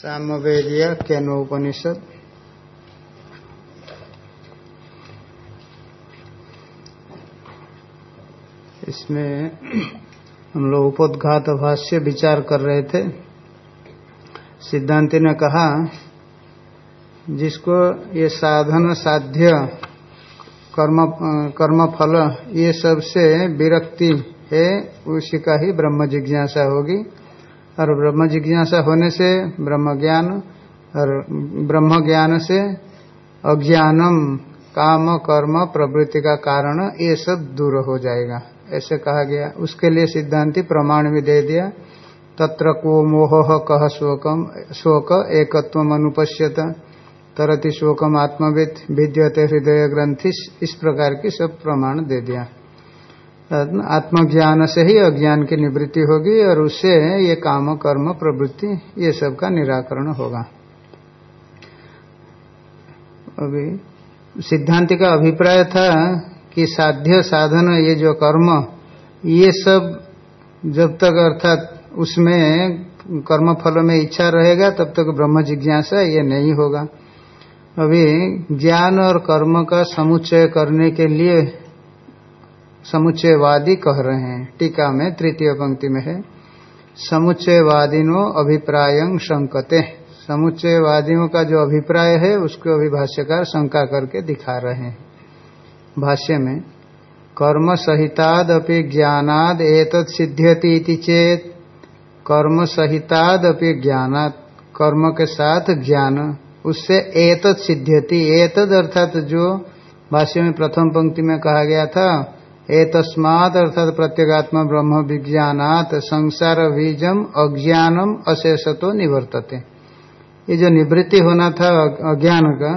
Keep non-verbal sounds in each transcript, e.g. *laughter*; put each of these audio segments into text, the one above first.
सामवेदीय केनोपनिषद। इसमें हम लोग उपोदघात भाष्य विचार कर रहे थे। सिद्धांति ने कहा, जिसको ये साधन साध्य कर्म कर्म फल ये सबसे विरक्ति है, उसी का ही ब्रह्म जिज्ञासा होगी। और ब्रह्म जिज्ञासा होने से ब्रह्म ज्ञान और ब्रह्म ज्ञान से अज्ञानम, काम, कर्म, प्रवृत्ति का कारण, ये सब दूर हो जाएगा। ऐसे कहा गया। उसके लिए सिद्धांति प्रमाण भी दे दिया। तत्र को मोह कह शोकम, शोक एकत्व अनुपश्यत। तरति शोकम आत्मविद विद्यते हृदय ग्रंथि इस प्रकार की सब प्रमाण दे दिया। आत्मज्ञान से ही अज्ञान की निवृत्ति होगी और उससे ये काम, कर्म, प्रवृत्ति, ये सब का निराकरण होगा। अभी सिद्धांति का अभिप्राय था कि साध्य, साधन, ये जो कर्म, ये सब जब तक अर्थात उसमें कर्म फल में इच्छा रहेगा, तब तक ब्रह्म जिज्ञासा ये नहीं होगा। अभी ज्ञान और कर्म का समुच्चय करने के लिए समुच्चयवादी कह रहे हैं। टीका में तृतीय पंक्ति में है। समुच्चयवादिनो अभिप्राय शंकते। समुच्चयवादियों का जो अभिप्राय है, उसको अभिभाष्यकार शंका करके दिखा रहे हैं। भाष्य में कर्म सहिताद अपि ज्ञानाद एतत् सिद्ध्यति चेत कर्म सहिताद अपि ज्ञानाद कर्म के साथ ज्ञान, उससे एतत् सिद्ध्यति। एतद अर्थात जो भाष्य में प्रथम पंक्ति में कहा गया था एतस्मात अर्थात प्रत्येगात्मा ब्रह्म विज्ञानात संसार बीजम अज्ञानम अशेषतो निवर्तते। ये जो निवृत्ति होना था अज्ञान का,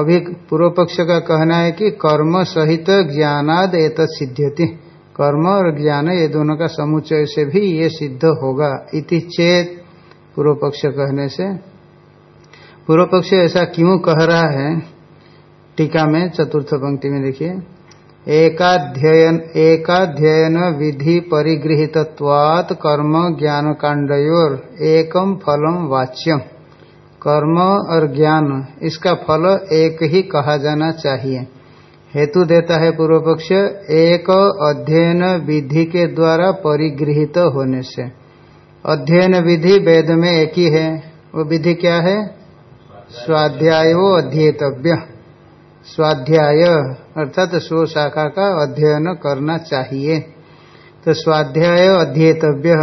अभी पूर्व पक्ष का कहना है कि कर्म सहित ज्ञानाद एत सिद्ध्यति। कर्म और ज्ञान ये दोनों का समुच्चय से भी ये सिद्ध होगा। इति चेत पूर्व पक्ष कहने से पूर्व पक्ष ऐसा क्यों कह रहा है? टीका में चतुर्थ पंक्ति में देखिए। एकाध्ययन विधि परिगृहितत्वात् कर्म ज्ञान कांडयोर एकम फलम वाच्यम। कर्म और ज्ञान, इसका फल एक ही कहा जाना चाहिए। हेतु देता है पूर्व पक्ष एक अध्ययन विधि के द्वारा परिगृहित होने से। अध्ययन विधि वेद में एक ही है। वो विधि क्या है? स्वाध्याय अध्येतव्य। स्वाध्याय। अर्थात स्व शाखा का अध्ययन करना चाहिए। तो स्वाध्याय अध्येतव्य।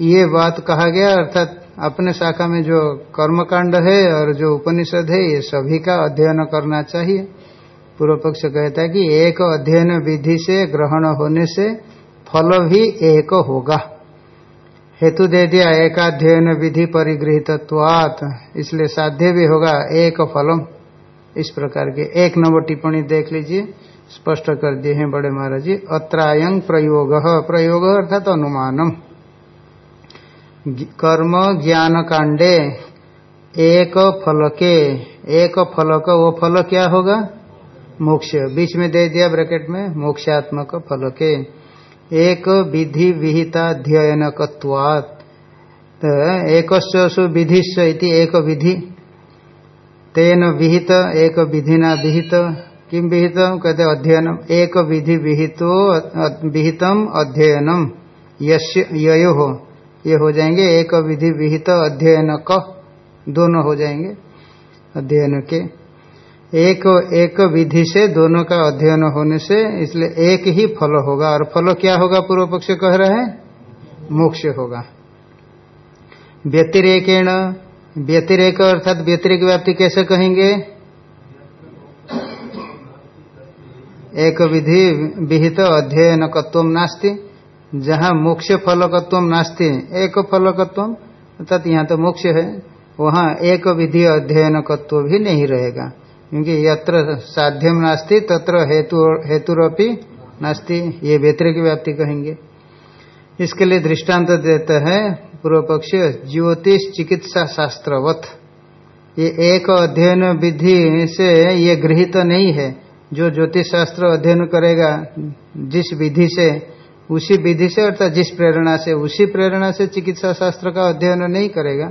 ये बात कहा गया, अर्थात अपने शाखा में जो कर्मकांड है और जो उपनिषद है, ये सभी का अध्ययन करना चाहिए। पूर्व पक्ष कहता है कि एक अध्ययन विधि से ग्रहण होने से फल भी एक होगा। हेतु दे दिया, एकाध्ययन विधि परिगृहित्वात इसलिए साध्य भी होगा, एक फलम। इस प्रकार के एक नंबर टिप्पणी देख लीजिए। स्पष्ट कर दिए हैं बड़े महाराज जी। अत्रायंग प्रयोग प्रयोग अर्थात अनुमानम। कर्म ज्ञान कांडे एक फल के एक फल का वो फल क्या होगा? मोक्ष। बीच में दे दिया ब्रैकेट में, मोक्षात्मक फल के एक विधि विहिताध्ययन कत्वात एक विधिश्व इति एक विधि। तेन विहित, एक विधिना विहित। किम विहित? कहते अध्ययनम। एक विधि विहितो विहितम अध्ययनम। यो हो ये हो जाएँगे, एक विधि विहित अध्ययन क दोनों हो जाएँगे, अध्ययन के। एक एक विधि से दोनों का अध्ययन होने से, इसलिए एक ही फल होगा। और फल क्या होगा, पूर्व पक्ष कह रहा है? मोक्ष होगा। व्यतिरेकेण व्यतिरेक अर्थात व्यतिरिक व्याप्ति कैसे कहेंगे? एक विधि विहित अध्ययन कत्व नास्ती, जहाँ मोक्ष फलकत्व नास्ती, एक फलकत्व अर्थात यहाँ तो मोक्ष है, वहाँ एक विधि अध्ययन कत्व भी नहीं रहेगा, क्योंकि यत्र साध्यम नास्ती, तत्र हेतु, हेतुरपि नास्ती, ये व्यतिरिक व्याप्ति कहेंगे। इसके लिए दृष्टांत देता है पूर्व पक्ष ज्योतिष चिकित्सा शास्त्रवत। ये एक अध्ययन विधि से ये गृहित तो नहीं है। जो ज्योतिष शास्त्र अध्ययन करेगा, जिस विधि से, उसी विधि से अर्थात जिस प्रेरणा से, उसी प्रेरणा से चिकित्सा शास्त्र का अध्ययन नहीं करेगा।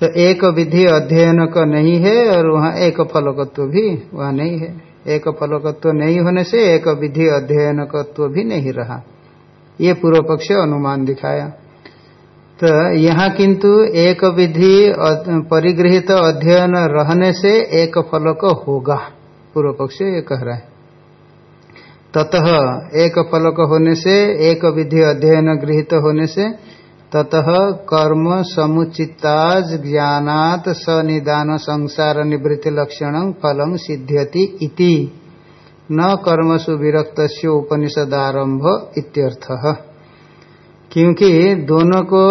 तो एक विधि अध्ययन का नहीं है और वहाँ एक फलकत्व भी वहाँ नहीं है। एक फलकत्व नहीं होने से एक विधि अध्ययन तत्व भी नहीं रहा। ये पूर्व पक्ष अनुमान दिखाया। तो यहाँ किंतु एक विधि परिगृहित अध्ययन रहने से एक फलक होगा। पूर्व पक्ष ये कह रहा है। ततः एक फलक होने से, एक विधि अध्ययन गृहित होने से, ततः कर्म समुचिताज ज्ञानात सनिदान संसार निवृत्ति लक्षण फलम सिद्ध्यति इति। न कर्मसु विरक्त उपनिषदारंभ इत्यर्थ। क्योंकि दोनों को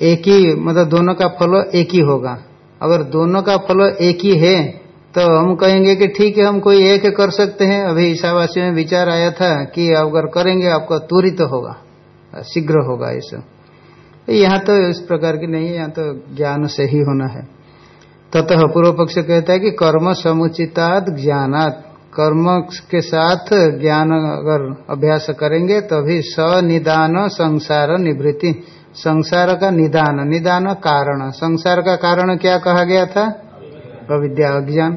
एक ही मतलब दोनों का फल एक ही होगा। अगर दोनों का फल एक ही है तो हम कहेंगे कि ठीक है, हम कोई एक कर सकते हैं। अभी ईशावासी में विचार आया था कि अगर करेंगे, आपका त्वरित तो होगा, शीघ्र होगा ये सब। यहाँ तो इस प्रकार की नहीं है, यहाँ तो ज्ञान से ही होना है। ततः पूर्व पक्ष कहता है कि कर्म समुचिताद ज्ञानात। कर्म के साथ ज्ञान अगर अभ्यास करेंगे, तभी सनिदान संसार निवृत्ति। संसार का निदान निदान कारण। संसार का कारण क्या कहा गया था? अविद्या, अज्ञान।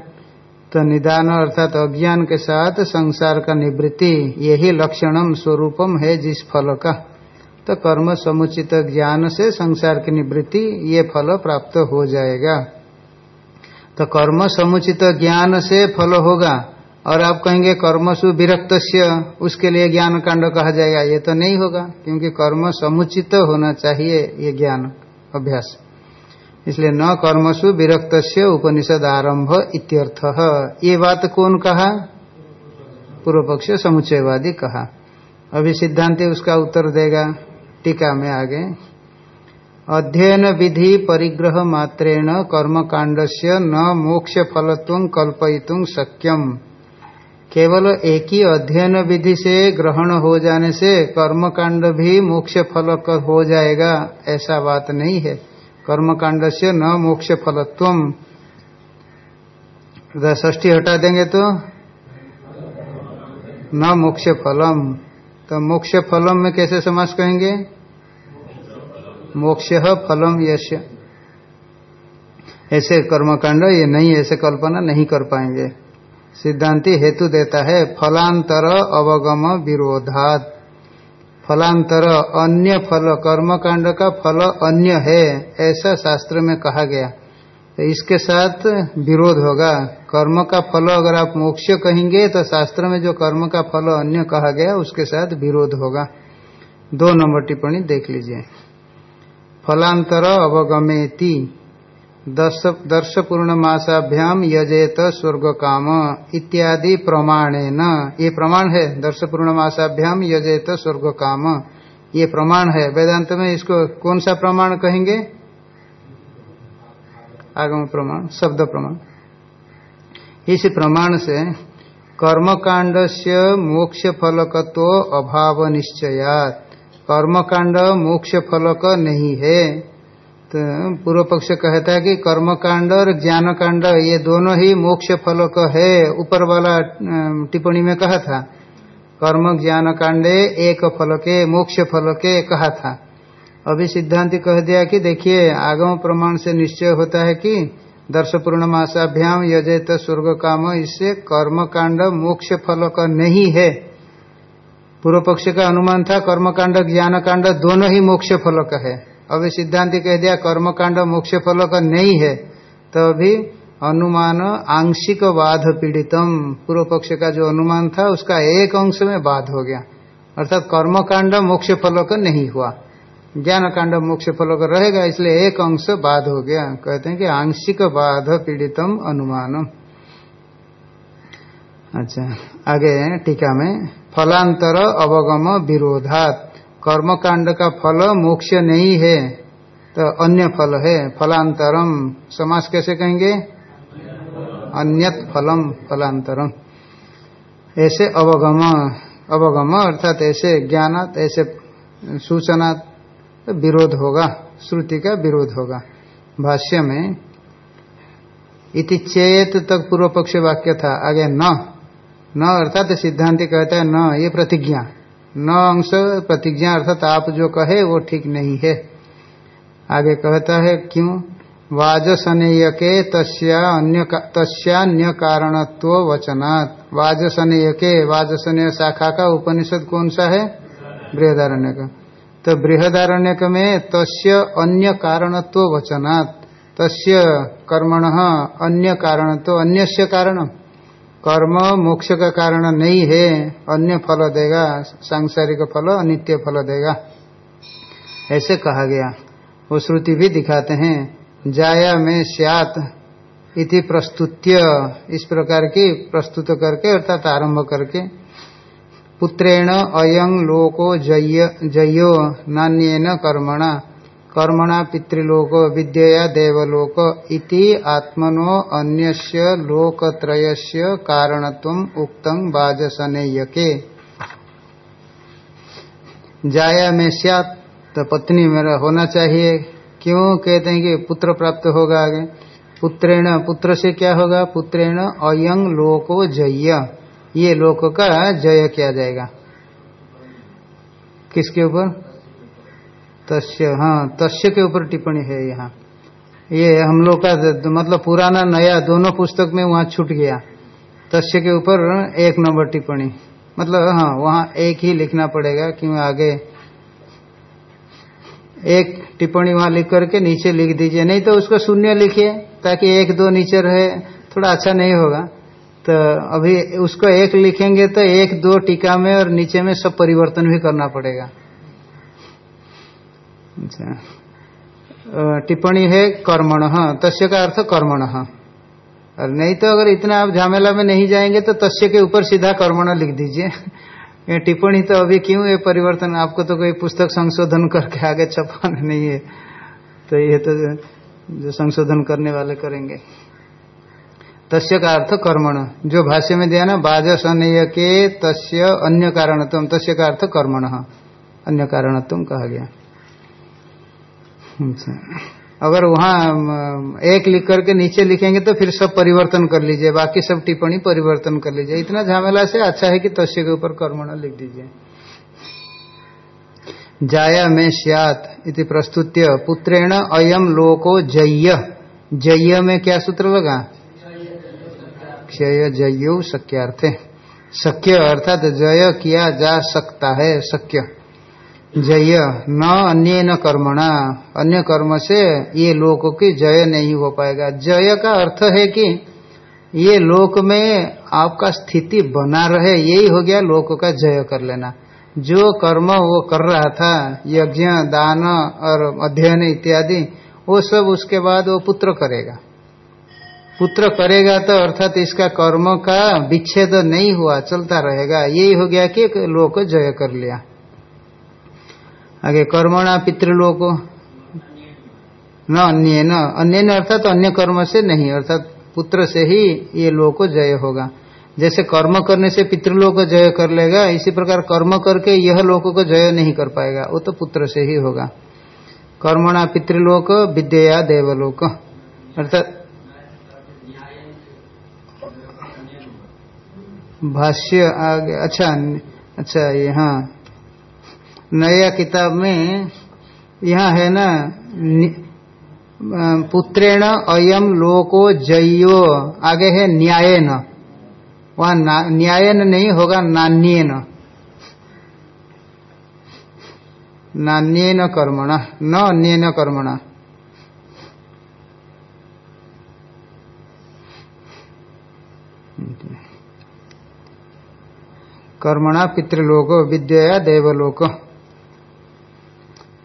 तो निदान अर्थात तो अज्ञान के साथ संसार का निवृत्ति, यही लक्षणम, स्वरूपम है जिस फल का। तो कर्म समुचित ज्ञान से संसार की निवृत्ति, ये फल प्राप्त हो जाएगा। तो कर्म समुचित ज्ञान से फल होगा। और आप कहेंगे कर्मसु विरक्त उसके लिए ज्ञान कांड कहा जाएगा ये तो नहीं होगा, क्योंकि कर्म समुचित होना चाहिए, ये ज्ञान अभ्यास। इसलिए न कर्मसु विरक्त उपनिषद आरंभ इत्यर्थ। ये बात कौन कहा? पूर्व पक्ष समुच्चयवादी कहा। अभी सिद्धांत उसका उत्तर देगा, टीका में आगे। अध्ययन विधि परिग्रह मात्रेण कर्मकांड से न मोक्ष फलत्व कल्पयितुम शक्यम। केवल एक ही अध्ययन विधि से ग्रहण हो जाने से कर्मकांड भी मोक्ष फल हो जाएगा, ऐसा बात नहीं है। कर्मकांड से न मोक्ष फलत्व ष्टी हटा देंगे तो? न मोक्ष फलम तो मोक्ष फलम में कैसे समास कहेंगे मोक्ष फलम यश ऐसे कर्मकांड ये नहीं, ऐसे कल्पना नहीं कर पाएँगे। सिद्धांति हेतु देता है, फलांतर अवगम विरोधात। फलांतर अन्य फल, कर्मकांड का फल अन्य है, ऐसा शास्त्र में कहा गया। तो इसके साथ विरोध होगा। कर्म का फल अगर आप मोक्ष कहेंगे तो शास्त्र में जो कर्म का फल अन्य कहा गया, उसके साथ विरोध होगा। दो नंबर टिप्पणी देख लीजिए। फलांतर अवगमेति। दर्श दर्श पूर्णमासाभ्याम यजेत स्वर्ग काम इत्यादि प्रमाणे न ये प्रमाण है दर्श पूर्णमासाभ्याम यजेत स्वर्ग काम ये प्रमाण है। वेदांत में इसको कौन सा प्रमाण कहेंगे? आगम प्रमाण, शब्द प्रमाण। इस प्रमाण से कर्मकांड से मोक्ष फलकत्व अभाव निश्चयात कर्मकांड मोक्ष फलक नहीं है। तो पूर्व पक्ष कहता है कि कर्मकांड और ज्ञान कांड ये दोनों ही मोक्ष फलक है, ऊपर वाला टिप्पणी में कहा था। कर्म ज्ञान कांडे एक फल के मोक्ष फल के कहा था। अभी सिद्धांत कह दिया कि देखिए, आगम प्रमाण से निश्चय होता है कि दर्श पूर्णमासाभ्याम यजत स्वर्ग काम, इससे कर्म कांड मोक्ष फल का नहीं है। पूर्व पक्ष का अनुमान था कर्म कांड ज्ञान कांड दोनों ही मोक्ष फल का है। अभी सिद्धांत कह दिया कर्म कांड मोक्ष फल का नहीं है तो अभी अनुमान आंशिक बाध पीड़ितम। पूर्व पक्ष का जो अनुमान था, उसका एक अंश में बाध हो गया। अर्थात कर्म कांड मोक्ष फल का नहीं हुआ। ज्ञान कांड मोक्ष फल का रहेगा, इसलिए एक अंश बाध हो गया। कहते हैं कि आंशिक बाध पीड़ितम अनुमानम अच्छा आगे टीका में फलांतर अवगम विरोधात। कर्म कांड का फल मोक्ष नहीं है तो अन्य फल है, फलांतरम। समास कैसे कहेंगे? अन्यत फलम, फलांतरम। ऐसे अवगम अवगम अर्थात ऐसे ज्ञानात, ऐसे सूचनात् तो विरोध होगा, श्रुति का विरोध होगा। भाष्य में, इति चेत तक पूर्व पक्ष वाक्य था, आगे न। न अर्थात सिद्धांति कहता है न, ये प्रतिज्ञा। न अंश प्रतिज्ञा अर्थात आप जो कहे, वो ठीक नहीं है। आगे कहता है, क्यों? वाजसनेयके तस्यान्य कारणत्व वचनात्। वाजसनेयके, वाजसनेय शाखा का उपनिषद कौन सा है? बृहदारण्य का तो बृहदारण्य में तस्य अन्य कारणत्व वचनात्। तस्य कर्मण अन्य कारण तो अन्य कारण कर्म मोक्ष का कारण नहीं है, अन्य फल देगा, सांसारिक फल, अनित्य फल देगा। ऐसे कहा गया। वो श्रुति भी दिखाते हैं, जाया में स्यात इति प्रस्तुत्य। इस प्रकार की प्रस्तुत करके अर्थात आरंभ करके, पुत्रेण अयं लोको जयो नान्यन कर्मणा। कर्मणा पितृलोक विद्या देवलोक इति आत्मनो अन्यस्य लोकत्रयस्य कारणत्वम उक्तं वाजसनेयके। जाया में स्यात तो पत्नी मेरा होना चाहिए। क्यों कहते हैं कि पुत्र प्राप्त होगा आगे? पुत्रेण, पुत्र से क्या होगा? पुत्रेण अयंग लोको जय ये लोक का जय किया जाएगा। किसके ऊपर? तस्य हाँ तस्य के ऊपर टिप्पणी है यहाँ। ये हम लोग का मतलब पुराना, नया, दोनों पुस्तक में वहाँ छूट गया। तस्य के ऊपर एक नंबर टिप्पणी। मतलब हाँ वहाँ एक ही लिखना पड़ेगा क्यों आगे एक टिप्पणी वहाँ लिख करके नीचे लिख दीजिए। नहीं तो उसको शून्य लिखिए, ताकि एक दो नीचे रहे, थोड़ा अच्छा नहीं होगा। तो अभी उसको एक लिखेंगे तो एक दो टीका में और नीचे में सब परिवर्तन भी करना पड़ेगा। अच्छा। टिप्पणी है कर्मण, तस्य का अर्थ कर्मण। और नहीं तो अगर इतना आप झामेला में नहीं जाएँगे तो तस्य के ऊपर सीधा कर्मण लिख दीजिए। टिप्पणी तो अभी क्यों ये परिवर्तन? आपको तो कोई पुस्तक संशोधन करके आगे छपाना नहीं है। तो ये तो जो संशोधन करने वाले करेंगे। तस्य का अर्थ कर्मण। जो भाष्य में दिया ना बाजसनय के तस्य अन्य कारणत्म तस्य का अर्थ कर्मण। अन्य कारणत्म कहा गया। अगर वहाँ एक लिख करके नीचे लिखेंगे तो फिर सब परिवर्तन कर लीजिए, बाकी सब टिप्पणी परिवर्तन कर लीजिए। इतना झामेला से अच्छा है कि तस्य के ऊपर कर्मण लिख दीजिए। जाया में सियात इति प्रस्तुत्य, पुत्रेण अयम लोको जय्य। जय्य में क्या सूत्र लगा क्षय जयो शक्यार्थे शक्य अर्थात जय किया जा सकता है शक्य जय न अन्य न कर्मणा। अन्य कर्म से ये लोक की जय नहीं हो पाएगा। जय का अर्थ है कि ये लोक में आपका स्थिति बना रहे, यही हो गया लोक का जय कर लेना। जो कर्म वो कर रहा था, यज्ञ, दान और अध्ययन इत्यादि, वो सब उसके बाद वो पुत्र करेगा। पुत्र करेगा तो अर्थात इसका कर्म का विच्छेद नहीं हुआ, चलता रहेगा। यही हो गया कि लोक जय कर लिया। आगे कर्मणा पितृलोक। न अन्य न अन्य न अर्थात अन्य कर्म से नहीं, अर्थात पुत्र से ही ये लोक जय होगा। जैसे कर्म करने से पितृलोक जय कर लेगा, इसी प्रकार कर्म करके यह लोक को जय नहीं कर पाएगा, वो तो पुत्र से ही होगा। कर्मणा पितृलोक विद्या देवलोक। अर्थात भाष्य आगे अच्छा अच्छा ये हाँ। नया किताब में यहाँ है ना पुत्रेण अयम लोको जयो। आगे है न्यायन। वहाँ न्यायन नहीं होगा, नान्यन। नान्यन कर्मण, न अन्यन कर्मण। कर्मणा पितृलोक, विद्या देवलोक।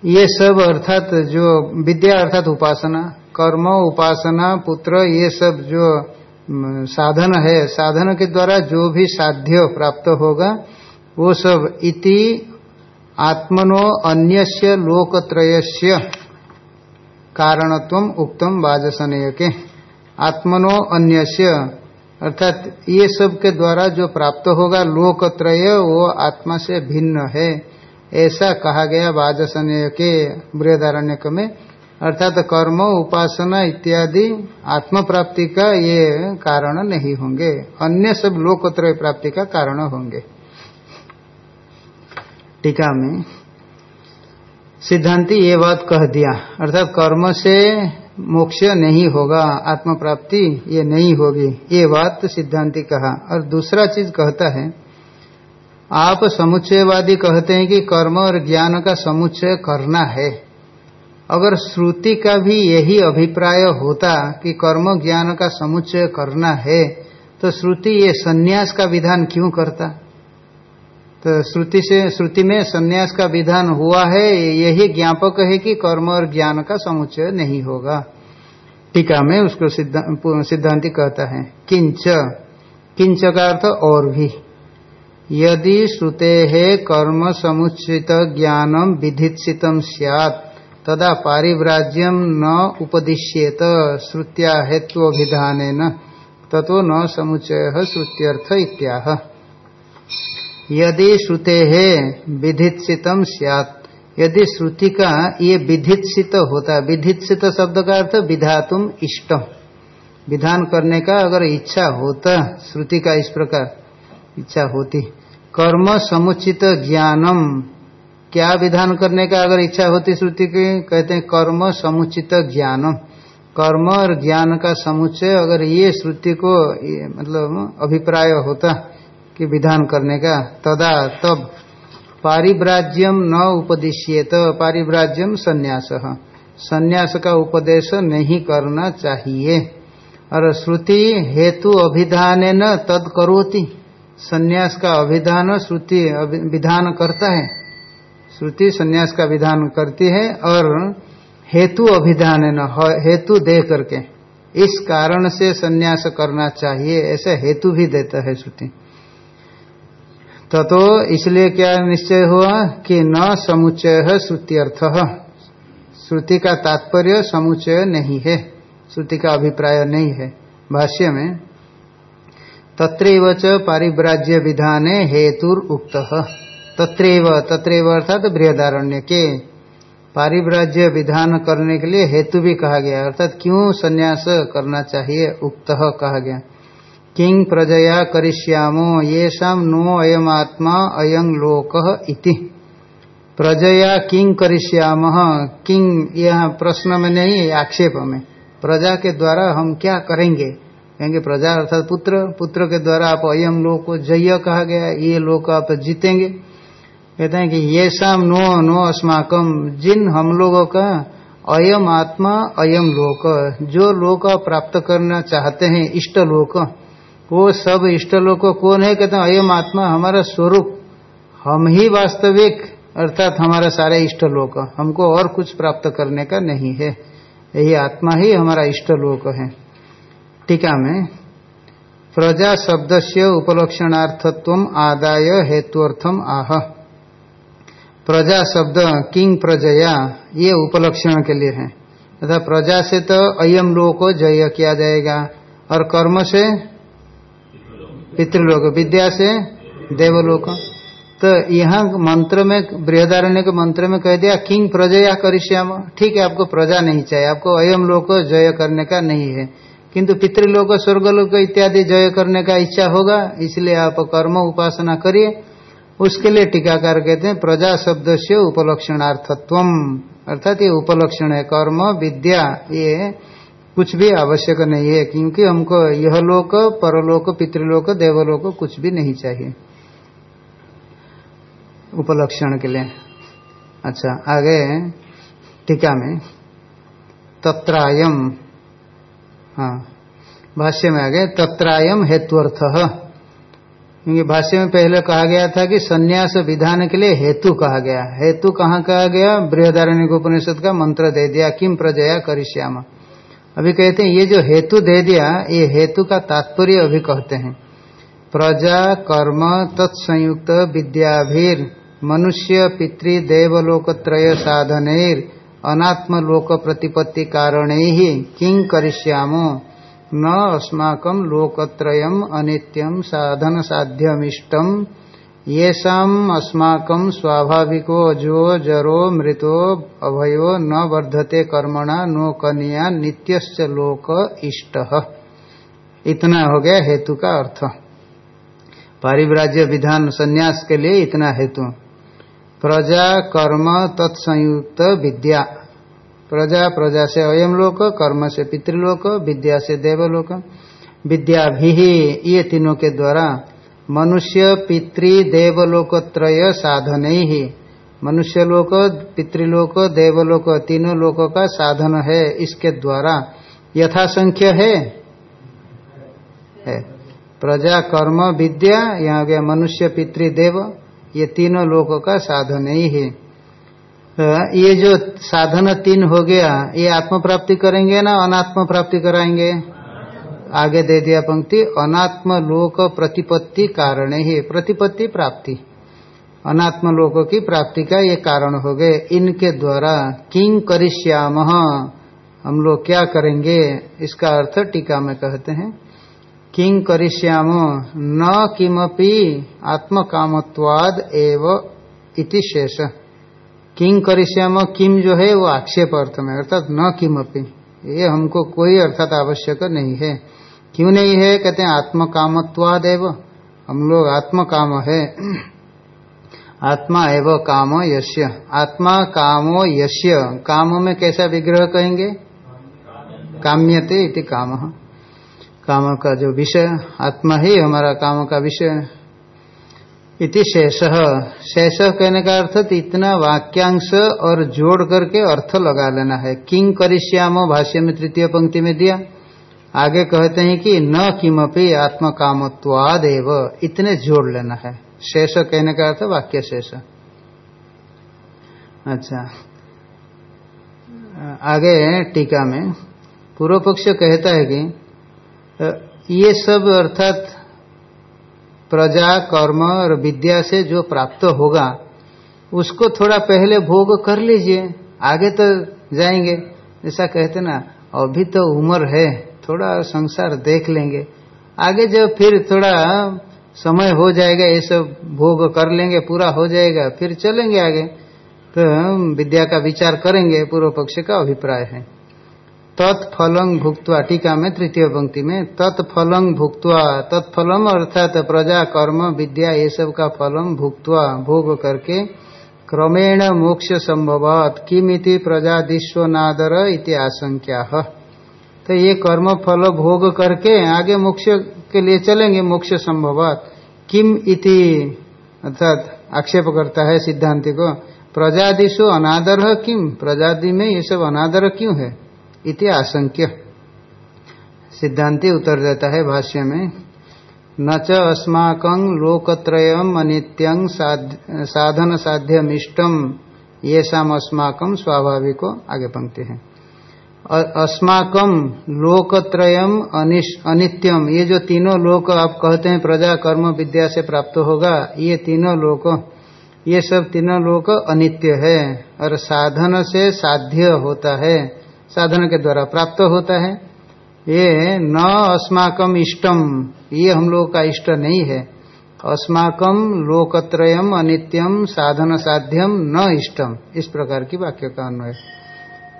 ये सब अर्थात जो विद्या अर्थात उपासना, कर्म, उपासना, पुत्र, ये सब जो साधन है, साधन के द्वारा जो भी साध्य प्राप्त होगा, वो सब इति आत्मनो अन्यस्य लोकत्रयस्य कारणत्व उक्तम वाजसनेय के आत्मनो अन्यस्य, अर्थात ये सब के द्वारा जो प्राप्त होगा लोकत्रय, वो आत्मा से भिन्न है। ऐसा कहा गया वाजसनेय के बृहदारण्य में अर्थात कर्म, उपासना इत्यादि आत्म प्राप्ति का ये कारण नहीं होंगे। अन्य सब लोकत्रय प्राप्ति का कारण होंगे। टीका में सिद्धांति ये बात कह दिया। अर्थात कर्म से मोक्ष नहीं होगा आत्म प्राप्ति ये नहीं होगी। ये बात सिद्धांति कहा। और दूसरा चीज़ कहता है आप समुच्चयवादी कहते हैं कि कर्म और ज्ञान का समुच्चय करना है। अगर श्रुति का भी यही अभिप्राय होता कि कर्म ज्ञान का समुच्चय करना है तो श्रुति ये सन्यास का विधान क्यों करता? तो श्रुति से, श्रुति में सन्यास का विधान हुआ है, यही ज्ञापक है कि कर्म और ज्ञान का समुच्चय नहीं होगा। टीका में उसको सिद्धांति कहता है, किंच। किंच का अर्थ और भी। यदि श्रुते है कर्म समुचित ज्ञानम विधित्सित सियात, तदा पारिव्राज्यम न उपदिश्येत श्रुत्या हेत्वभिधान ततो न समुचय श्रुत्यर्थ इत्याह। यदि श्रुते है विधित्सितम सियात, यदि श्रुति का ये विधित्सित होता, विधित्सित शब्द का अर्थ विधातुम इष्टम। विधान करने का अगर इच्छा होता, श्रुति का इस प्रकार इच्छा होती। कर्म समुचित ज्ञानम। क्या विधान करने का अगर इच्छा होती श्रुति की? कहते हैं कर्म समुचित ज्ञानम। कर्म और ज्ञान का समुच्चय अगर ये श्रुति को ये, मतलब अभिप्राय होता कि विधान करने का तदा तब पारिव्राज्यम न उपदिश्य तो पारिव्राज्यम संन्यास। संन्यास का उपदेश नहीं करना चाहिए। और श्रुति हेतु अभिधान न तद करोति। संन्यास का अभिधान श्रुति विधान करता है। श्रुति संन्यास का विधान करती है और हेतु अभिधान है न हेतु दे करके इस कारण से संन्यास करना चाहिए ऐसा हेतु भी देता है श्रुति। तो, तो इसलिए क्या निश्चय हुआ कि न समुच्चय है श्रुति अर्थ। श्रुति का तात्पर्य समुच्चय नहीं है। श्रुति का अभिप्राय नहीं है। भाष्य में तत्रैव च पारिव्राज्य विधान हेतुर उक्त। तत्रैव तत्रैव अर्थात बृहदारण्य के। पारिव्राज्य विधान करने के लिए हेतु भी कहा गया, अर्थात क्यों संन्यास करना चाहिए, उक्त कहा गया। किंग प्रजया करिष्यामो ये शाम नो अयम आत्मा अयं लोक इति। प्रजया किंग करिष्याम किंग यह प्रश्न में नहीं, आक्षेप में। प्रजा के द्वारा हम क्या करेंगे? कहेंगे, प्रजा अर्थात पुत्र पुत्र के द्वारा आप अयम लोक को जय कहा गया, ये लोक आप जीतेंगे। कहते हैं कि ये शाम नो नो अस्माकम जिन हम लोगों का अयम आत्मा, अयम लोक, जो लोक प्राप्त करना चाहते हैं, इष्ट लोक, वो सब इष्ट लोग को कौन है? कहते हैं, अयम आत्मा हमारा स्वरूप, हम ही वास्तविक, अर्थात हमारा सारे इष्ट लोक, हमको और कुछ प्राप्त करने का नहीं है। यही आत्मा ही हमारा इष्ट लोक है। टीका में, प्रजा शब्द से उपलक्षणार्थत्व आदाय हेतुअर्थम आह। प्रजा शब्द किंग प्रजया, ये उपलक्षण के लिए है। तथा प्रजा से तो अयम लोक जय किया जाएगा, और कर्म से, पितृलोक, विद्या से देवलोक। तो यहाँ मंत्र में, बृहदारण्य के मंत्र में कह दिया किंग प्रजया करिश्याम ठीक है, आपको प्रजा नहीं चाहिए, आपको अयम लोक जय करने का नहीं है। किंतु पितृलोक, स्वर्गलोक इत्यादि जय करने का इच्छा होगा, इसलिए आप कर्म उपासना करिए। उसके लिए टीकाकार कहते हैं, प्रजा शब्द से उपलक्षणार्थत्व अर्थात ये उपलक्षण है, कर्म, विद्या, ये कुछ भी आवश्यक नहीं है, क्योंकि हमको यह लोक, परलोक, पितृलोक, देवलोक कुछ भी नहीं चाहिए। उपलक्षण के लिए। अच्छा आगे टीका में। तत्रायम। हाँ। भाष्य में आगे तत्रायम हेतुअर्थ क्योंकि भाष्य में पहले कहा गया था कि संन्यास विधान के लिए हेतु कहा गया। हेतु कहाँ कहा गया? बृहदारण्य उपनिषद का मंत्र दे दिया किम प्रजया करिश्यामा अभी कहते हैं, ये जो हेतु दे दिया, ये हेतु का तात्पर्य अभी कहते हैं। प्रजा, कर्म, तत्संयुक्त, विद्याभीर, मनुष्य, पितृ, देवलोकत्रय साधनेर अनात्मलोक प्रतिपत्ति कारण ही किंग करिष्यामो? न अस्माकं लोकत्रयम अनित्यम साधन साध्यमिष्टम ये अस्माकं स्वाभाविको जो जरो मृतो अभयो न वर्धते कर्मणा नो कनिया नित्यश्च लोक इष्ट। इतना हो गया हेतु का अर्थ। पारिव्राज्य विधान संन्यास के लिए इतना हेतु। प्रजा, कर्म, तत्संयुक्त विद्या। प्रजा प्रजा से अयम लोक कर्म से पितृलोक, विद्या से देवलोक। विद्या भी ये तीनों के द्वारा मनुष्य, पितृ देवलोक त्रय साधन। ही मनुष्य लोक पितृलोक, देवलोक तीनों लोकों का साधन है, इसके द्वारा यथासंख्य है। है। प्रजा, कर्म, विद्या, यहाँ गया मनुष्य पितृदेव ये तीनों लोगों का साधन ही है। तो ये जो साधन तीन हो गया, ये आत्म प्राप्ति करेंगे ना अनात्म प्राप्ति कराएँगे? आगे दे दिया पंक्ति अनात्म लोक प्रतिपत्ति कारण ही, प्रतिपत्ति प्राप्ति। अनात्म लोक की प्राप्ति का ये कारण हो गए। इनके द्वारा किंग करिष्याम, हम लोग क्या करेंगे? इसका अर्थ टीका में कहते हैं। किंग करिष्याम? न किमपि आत्म कामत्वाद एव इति शेष। किंग करिष्याम? किम जो है वो आक्षेप अर्थ में, अर्थात न किमपि। ये हमको कोई अर्थात आवश्यक नहीं है। क्यों नहीं है? कहते हैं आत्म कामत्वाद एव। हम लोग आत्म काम है। आत्मा एव काम यश्य आत्मा कामो यश्य काम में कैसा विग्रह कहेंगे? काम्यते इति काम। काम का जो विषय, आत्मा ही हमारा काम का विषय इति शेष। शेष कहने का अर्थ इतना वाक्यांश और जोड़ करके अर्थ लगा लेना है। किंग करिष्यामो भाष्य में तृतीय पंक्ति में दिया। आगे कहते हैं कि न किमपि आत्म कामत्वाद एव इतने जोड़ लेना है। शेष कहने का अर्थ वाक्य शेष। अच्छा। आगे टीका में पूर्व पक्ष कहता है कि ये सब अर्थात प्रजा, कर्म और विद्या से जो प्राप्त होगा, उसको थोड़ा पहले भोग कर लीजिए, आगे तो जाएँगे। ऐसा कहते ना, अभी तो उम्र है, थोड़ा संसार देख लेंगे। आगे जब फिर थोड़ा समय हो जाएगा, ये सब भोग कर लेंगे, पूरा हो जाएगा, फिर चलेंगे आगे। तो विद्या का विचार करेंगे, पूर्व पक्ष का अभिप्राय है। तत्फलंग भुक्तवा, टीका में, तृतीय पंक्ति में तत्फलंग भुक्तवा, तत्फलम अर्थात प्रजा, कर्म, विद्या, ये सब का फलम भुक्तवा, भोग करके, क्रमेण मोक्ष संभवात, किमिति प्रजा दिश्वनादर इति आशंका तो ये कर्म, फल, भोग करके आगे मोक्ष के लिए चलेंगे, मोक्ष संभवात। किम इति, अर्थात आक्षेप करता है सिद्धांति को प्रजादिशु अनादर किम? प्रजादि में ये सब अनादर क्यों है? इति आशंक्य। सिद्धांति उत्तर देता है भाष्य में, न अस्माक लोकत्रय अनित्यं साधन साध्यमिष्टम ये शाम अस्माकम स्वाभाविको आगे पंक्ति है। अस्माकम लोकत्रयम अनित्यम, ये जो तीनों लोक आप कहते हैं प्रजा, कर्म, विद्या से प्राप्त होगा, ये तीनों लोक, ये सब तीनों लोक अनित्य है, और साधन से साध्य होता है। साधन के द्वारा प्राप्त होता है। ये न अस्माकम इष्टम ये हम लोग का इष्ट नहीं है। अस्माकम लोकत्रयम अनित्यम साधन साध्यम न इष्टम इस प्रकार की वाक्य का अन्वय।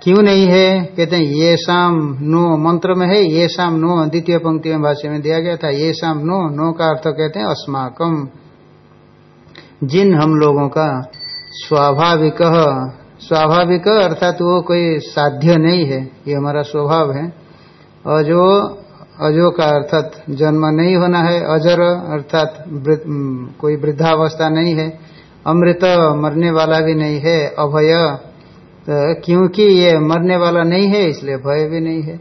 क्यों नहीं है? कहते हैं, ये शाम नो मंत्र में है, ये शाम नो द्वितीय पंक्ति में भाष्य में दिया गया था, ये शाम नो नो का अर्थ कहते हैं अस्माकम जिन हम लोगों का स्वाभाविक स्वाभाविक अर्थात वो कोई साध्य नहीं है, ये हमारा स्वभाव है। अजो अजो का अर्थात जन्म नहीं होना है, अजर अर्थात कोई वृद्धावस्था नहीं है, अमृत मरने वाला भी नहीं है, अभय तो क्योंकि ये मरने वाला नहीं है, इसलिए भय भी नहीं है।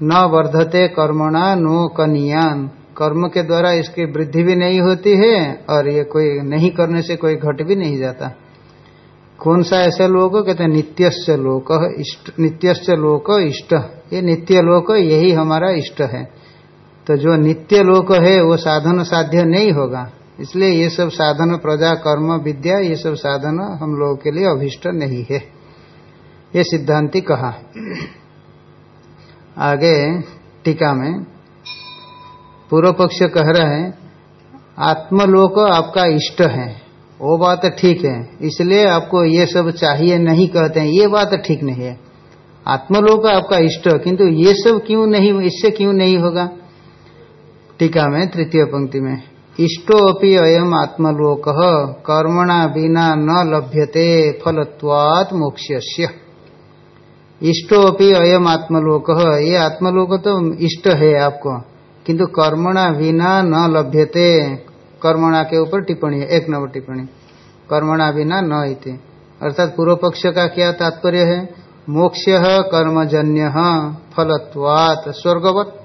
न वर्धते कर्मणा, नो कनियान। कर्म के द्वारा इसकी वृद्धि भी नहीं होती है, और ये कोई नहीं करने से कोई घट भी नहीं जाता। कौन सा ऐसा लोक? कहते हैं, नित्यस्य लोक, इष्ट, नित्यस्य लोक, इष्ट। ये नित्य लोक, यही हमारा इष्ट है। तो जो नित्य लोक है, वो साधन साध्य नहीं होगा। इसलिए ये सब साधन, प्रजा, कर्म, विद्या, ये सब साधन हम लोगों के लिए अभिष्ट नहीं है। ये सिद्धांति कहा। आगे टीका में, पूर्व पक्ष कह रहे हैं, आत्मलोक आपका इष्ट है। वो बात ठीक है। इसलिए आपको ये सब चाहिए नहीं कहते हैं। ये बात ठीक नहीं है। आत्मलोक आपका इष्ट, किंतु ये सब क्यों नहीं, इससे क्यों नहीं होगा? टीका में, तृतीय पंक्ति में इष्टो अपि अयम आत्मलोक, कर्मणा बिना न लभ्यते, फलत्वात् मोक्ष्य इष्टो अपनी अयम आत्मलोक, ये आत्मलोक तो इष्ट है आपको, किंतु कर्मणा बिना न लभ्यते कर्मणा के ऊपर टिप्पणी है, एक नंबर टिप्पणी। कर्मणा बिना न इति। अर्थात पूर्व पक्ष का क्या तात्पर्य है? मोक्ष कर्मजन्य फलत्वात। स्वर्गवत।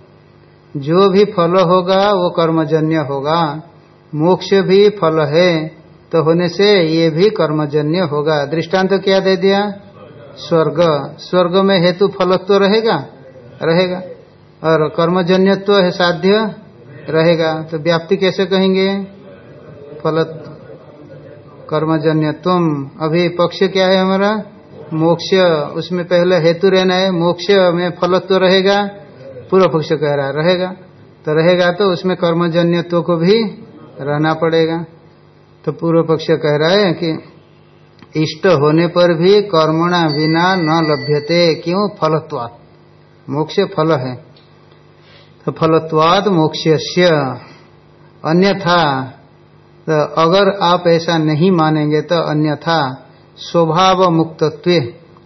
जो भी फल होगा, वो कर्मजन्य होगा। मोक्ष भी फल है तो होने से ये भी कर्मजन्य होगा। दृष्टांत तो क्या दे दिया? स्वर्ग। स्वर्ग में हेतु फलत्व रहेगा? रहेगा। और कर्मजन्यत्व है साध्य? रहेगा। तो व्याप्ति कैसे कहेंगे? फलत्व कर्मजन्यत्व। अभी पक्ष क्या है हमारा? मोक्ष। उसमें पहले हेतु रहना है। मोक्ष में फलत्व रहेगा। पूर्व पक्ष कह रहा रहेगा। तो रहेगा तो उसमें कर्मजन्यत्व को भी रहना पड़ेगा। तो पूर्व पक्ष कह रहा है कि इष्ट होने पर भी कर्मणा बिना न लभ्यते। क्यों? फलत्वात्। मोक्ष फल है। तो फलत्वाद मोक्ष अन्यथा तो अगर आप ऐसा नहीं मानेंगे तो अन्यथा स्वभाव मुक्तत्व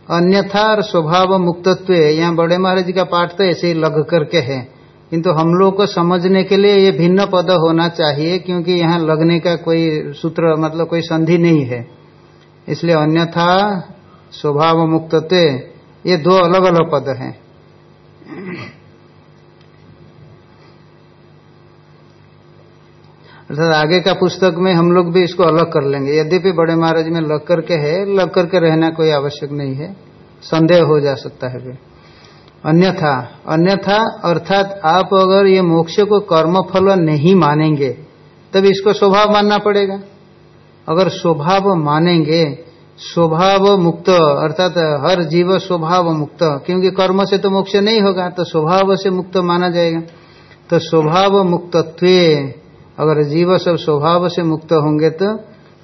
अन्यथा और स्वभाव मुक्तत्व यहाँ बड़े महाराज का पाठ तो ऐसे ही लग करके है। किंतु हम लोग को समझने के लिए ये भिन्न पद होना चाहिए, क्योंकि यहाँ लगने का कोई सूत्र मतलब कोई संधि नहीं है। इसलिए अन्यथा स्वभाव मुक्तत्व ये दो अलग अलग पद हैं। अर्थात आगे का पुस्तक में हम लोग भी इसको अलग कर लेंगे। यद्यपि बड़े महाराज में लग करके है, लग करके रहना कोई आवश्यक नहीं है। संदेह हो जा सकता है भी अन्यथा अन्यथा अर्थात आप अगर ये मोक्ष को कर्म फल नहीं मानेंगे, तब इसको स्वभाव मानना पड़ेगा। अगर स्वभाव मानेंगे, स्वभाव मुक्त, अर्थात हर जीव स्वभाव मुक्त, क्योंकि कर्म से तो मोक्ष नहीं होगा तो स्वभाव से मुक्त माना जाएगा। तो स्वभाव मुक्तत्व अगर जीव सब स्वभाव से मुक्त होंगे तो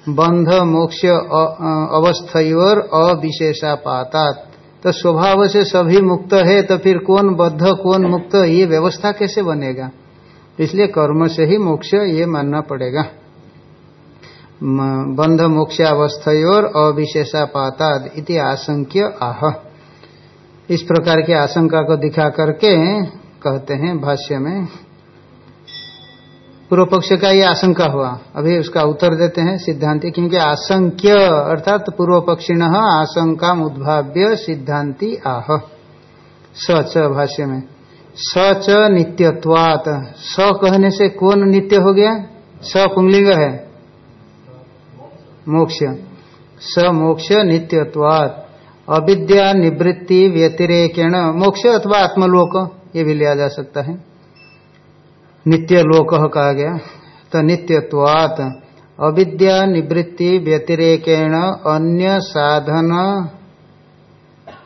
बंध, मोक्ष अवस्थयोर अविशेषा पातात तो स्वभाव से सभी मुक्त है तो फिर कौन बद्ध, कौन मुक्त? ये व्यवस्था कैसे बनेगा? इसलिए कर्म से ही मोक्ष ये मानना पड़ेगा। बंध मोक्षावस्थयोर अविशेषा पातात इति आशंक्य आह। इस प्रकार की आशंका को दिखा करके कहते हैं भाष्य में पूर्व पक्ष का ये आशंका हुआ। अभी उसका उत्तर देते हैं, सिद्धांति क्योंकि आशंक्य, अर्थात पूर्व पक्षिण आशंका उद्भाव्य सिद्धांति आह। सच भाष्य में। सच नित्यत्वात। स कहने से कौन नित्य हो गया? स पुंगलिंग है। मोक्ष। स, मोक्ष नित्यत्वात। अविद्या निवृत्ति व्यतिरेकेण। मोक्ष अथवा आत्मलोक, ये भी लिया जा सकता है। नित्य लोक कहा गया। तो नित्यत्वात अविद्या निवृत्ति व्यतिरेकेण अन्य साधन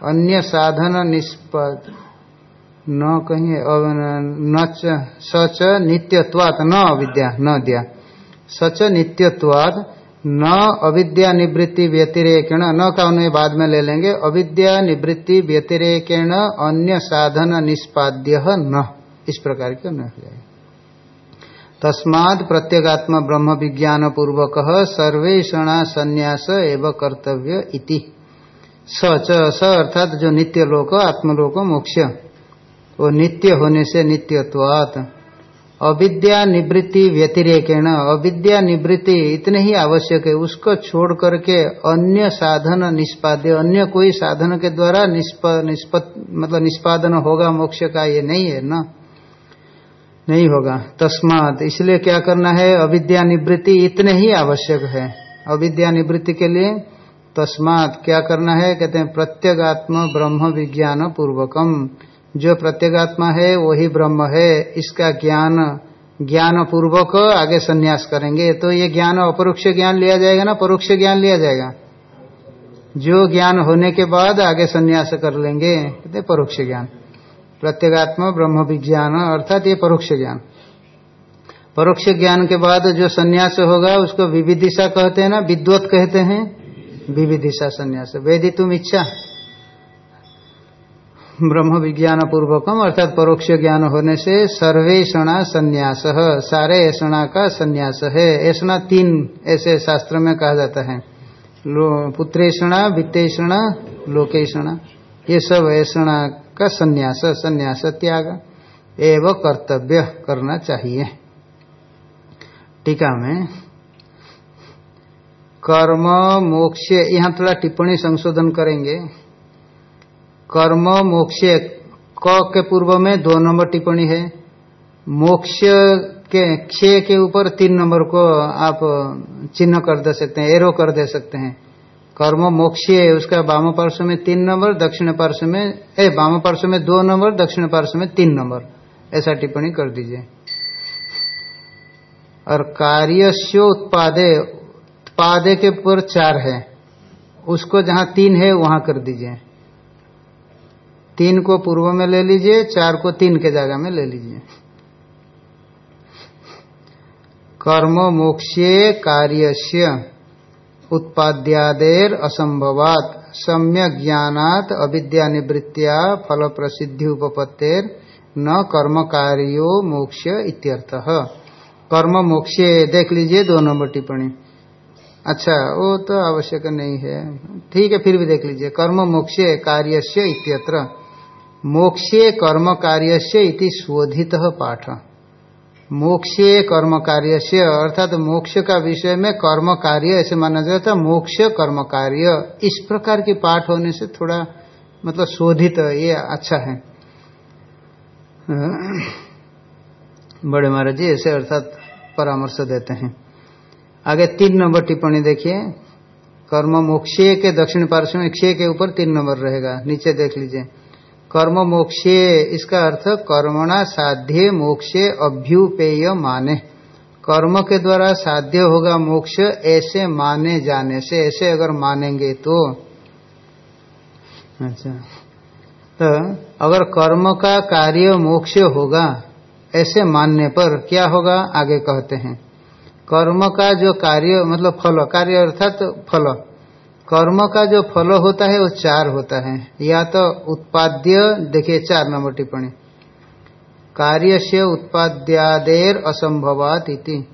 अन्य साधन निष्पद। न कहीं न सच नित्यत्वात, न अविद्या, न दिया। सच नित्यत्वात, न अविद्या निवृत्ति व्यतिरेकेण, न का उन्हें बाद में ले लेंगे। अविद्या निवृत्ति व्यतिरेकेण अन्य साधन निष्पाद्य न। इस प्रकार के उन्हें हो जाएगा। तस्माद प्रत्यगात्म ब्रह्म विज्ञान पूर्वक सर्वेषणा संन्यास एवं कर्तव्य इति। सच स अर्थात जो नित्य लोक आत्मलोक मोक्ष। वो नित्य होने से नित्यत्वात्। अविद्या निवृत्ति व्यतिरेकेण अविद्या निवृत्ति इतने ही आवश्यक है उसको छोड़ करके अन्य साधन निष्पाद्य अन्य कोई साधन के द्वारा निष्प, निष्प मतलब निष्पादन होगा मोक्ष का ये नहीं है ना। नहीं होगा। तस्मात, इसलिए क्या करना है? अविद्या निवृत्ति इतने ही आवश्यक है। अविद्या निवृत्ति के लिए तस्मात क्या करना है? कहते हैं, प्रत्यगात्म ब्रह्म विज्ञान पूर्वकम। जो प्रत्यगात्मा है, वही ब्रह्म है। इसका ज्ञान ज्ञान पूर्वक आगे संन्यास करेंगे। तो ये ज्ञान, अपरोक्ष ज्ञान लिया जाएगा ना? परोक्ष ज्ञान लिया जाएगा। जो ज्ञान होने के बाद आगे संन्यास कर लेंगे। कहते परोक्ष ज्ञान। प्रत्येगात्म, ब्रह्म विज्ञान, अर्थात ये परोक्ष ज्ञान। परोक्ष ज्ञान के बाद जो संन्यास होगा, उसको विविदिशा कहते हैं ना, विद्वत कहते हैं? विविदिशा संन्यास। वेदी तुम इच्छा। ब्रह्म विज्ञान पूर्वकम अर्थात परोक्ष ज्ञान होने से सर्वेषणा संन्यास, सारे ऐसा का संन्यास है। ऐसा तीन ऐसे शास्त्र में कहा जाता है। पुत्रेषणा, वित्तेषणा, लोकेषणा। ये सब ऐसा का संन्यास संन्यास त्याग, एवं कर्तव्य करना चाहिए। टीका में, कर्म, मोक्ष, यहाँ थोड़ा टिप्पणी संशोधन करेंगे। कर्म, मोक्ष, क के पूर्व में दो नंबर टिप्पणी है। मोक्ष के क्षय के ऊपर तीन नंबर को आप चिन्ह कर दे सकते हैं एरो कर दे सकते हैं। कर्म मोक्ष उसका वाम पार्श्व में तीन नंबर, दक्षिण पार्श्व में, ए वाम पार्श्व में दो नंबर, दक्षिण पार्श्व में तीन नंबर। ऐसा टिप्पणी कर दीजिए। और कार्यस्य उत्पादे उत्पादे के ऊपर चार है। उसको जहाँ तीन है, वहाँ कर दीजिए। तीन को पूर्व में ले लीजिए, चार को तीन के जगह में ले लीजिए। कर्म मोक्षे कार्यस्य। उत्पाद्यादेर असंभवात। सम्य ज्ञानात अविद्या निवृत्तिया फल प्रसिद्धि उपपत्तेर न कर्म कार्यो मोक्ष इत्यर्थ। कर्म मोक्ष देख लीजिए दो नंबर टिप्पणी। अच्छा वो तो आवश्यक नहीं है। ठीक है, फिर भी देख लीजिए। कर्म मोक्ष कार्यस्य इत्यत्र। मोक्षे कर्म कार्यस्य इति शोधित पाठ। मोक्षे कर्म कार्य से अर्थात तो मोक्ष का विषय में कर्म कार्य ऐसे माना जाता है मोक्ष कर्म कार्य इस प्रकार की पाठ होने से थोड़ा मतलब शोधित, ये अच्छा है। बड़े महाराज जी, ऐसे अर्थात परामर्श देते हैं। आगे तीन नंबर टिप्पणी देखिए। कर्म मोक्षे के दक्षिण पार्श्व में क्षय के ऊपर तीन नंबर रहेगा। नीचे देख लीजिए। कर्म मोक्षे, इसका अर्थ कर्मणा साध्य मोक्षे अभ्युपेय माने। कर्म के द्वारा साध्य होगा मोक्ष, ऐसे माने जाने से, ऐसे अगर मानेंगे तो। अच्छा। तो अगर कर्म का कार्य मोक्ष होगा, ऐसे मानने पर क्या होगा, आगे कहते हैं। कर्म का जो कार्य मतलब फल, कार्य अर्थात तो फल। कर्म का जो फल होता है, वो चार होता है। या तो उत्पाद्य, देखिए चार नंबर टिप्पणी। कार्य से उत्पाद्यादेर असंभवात इति।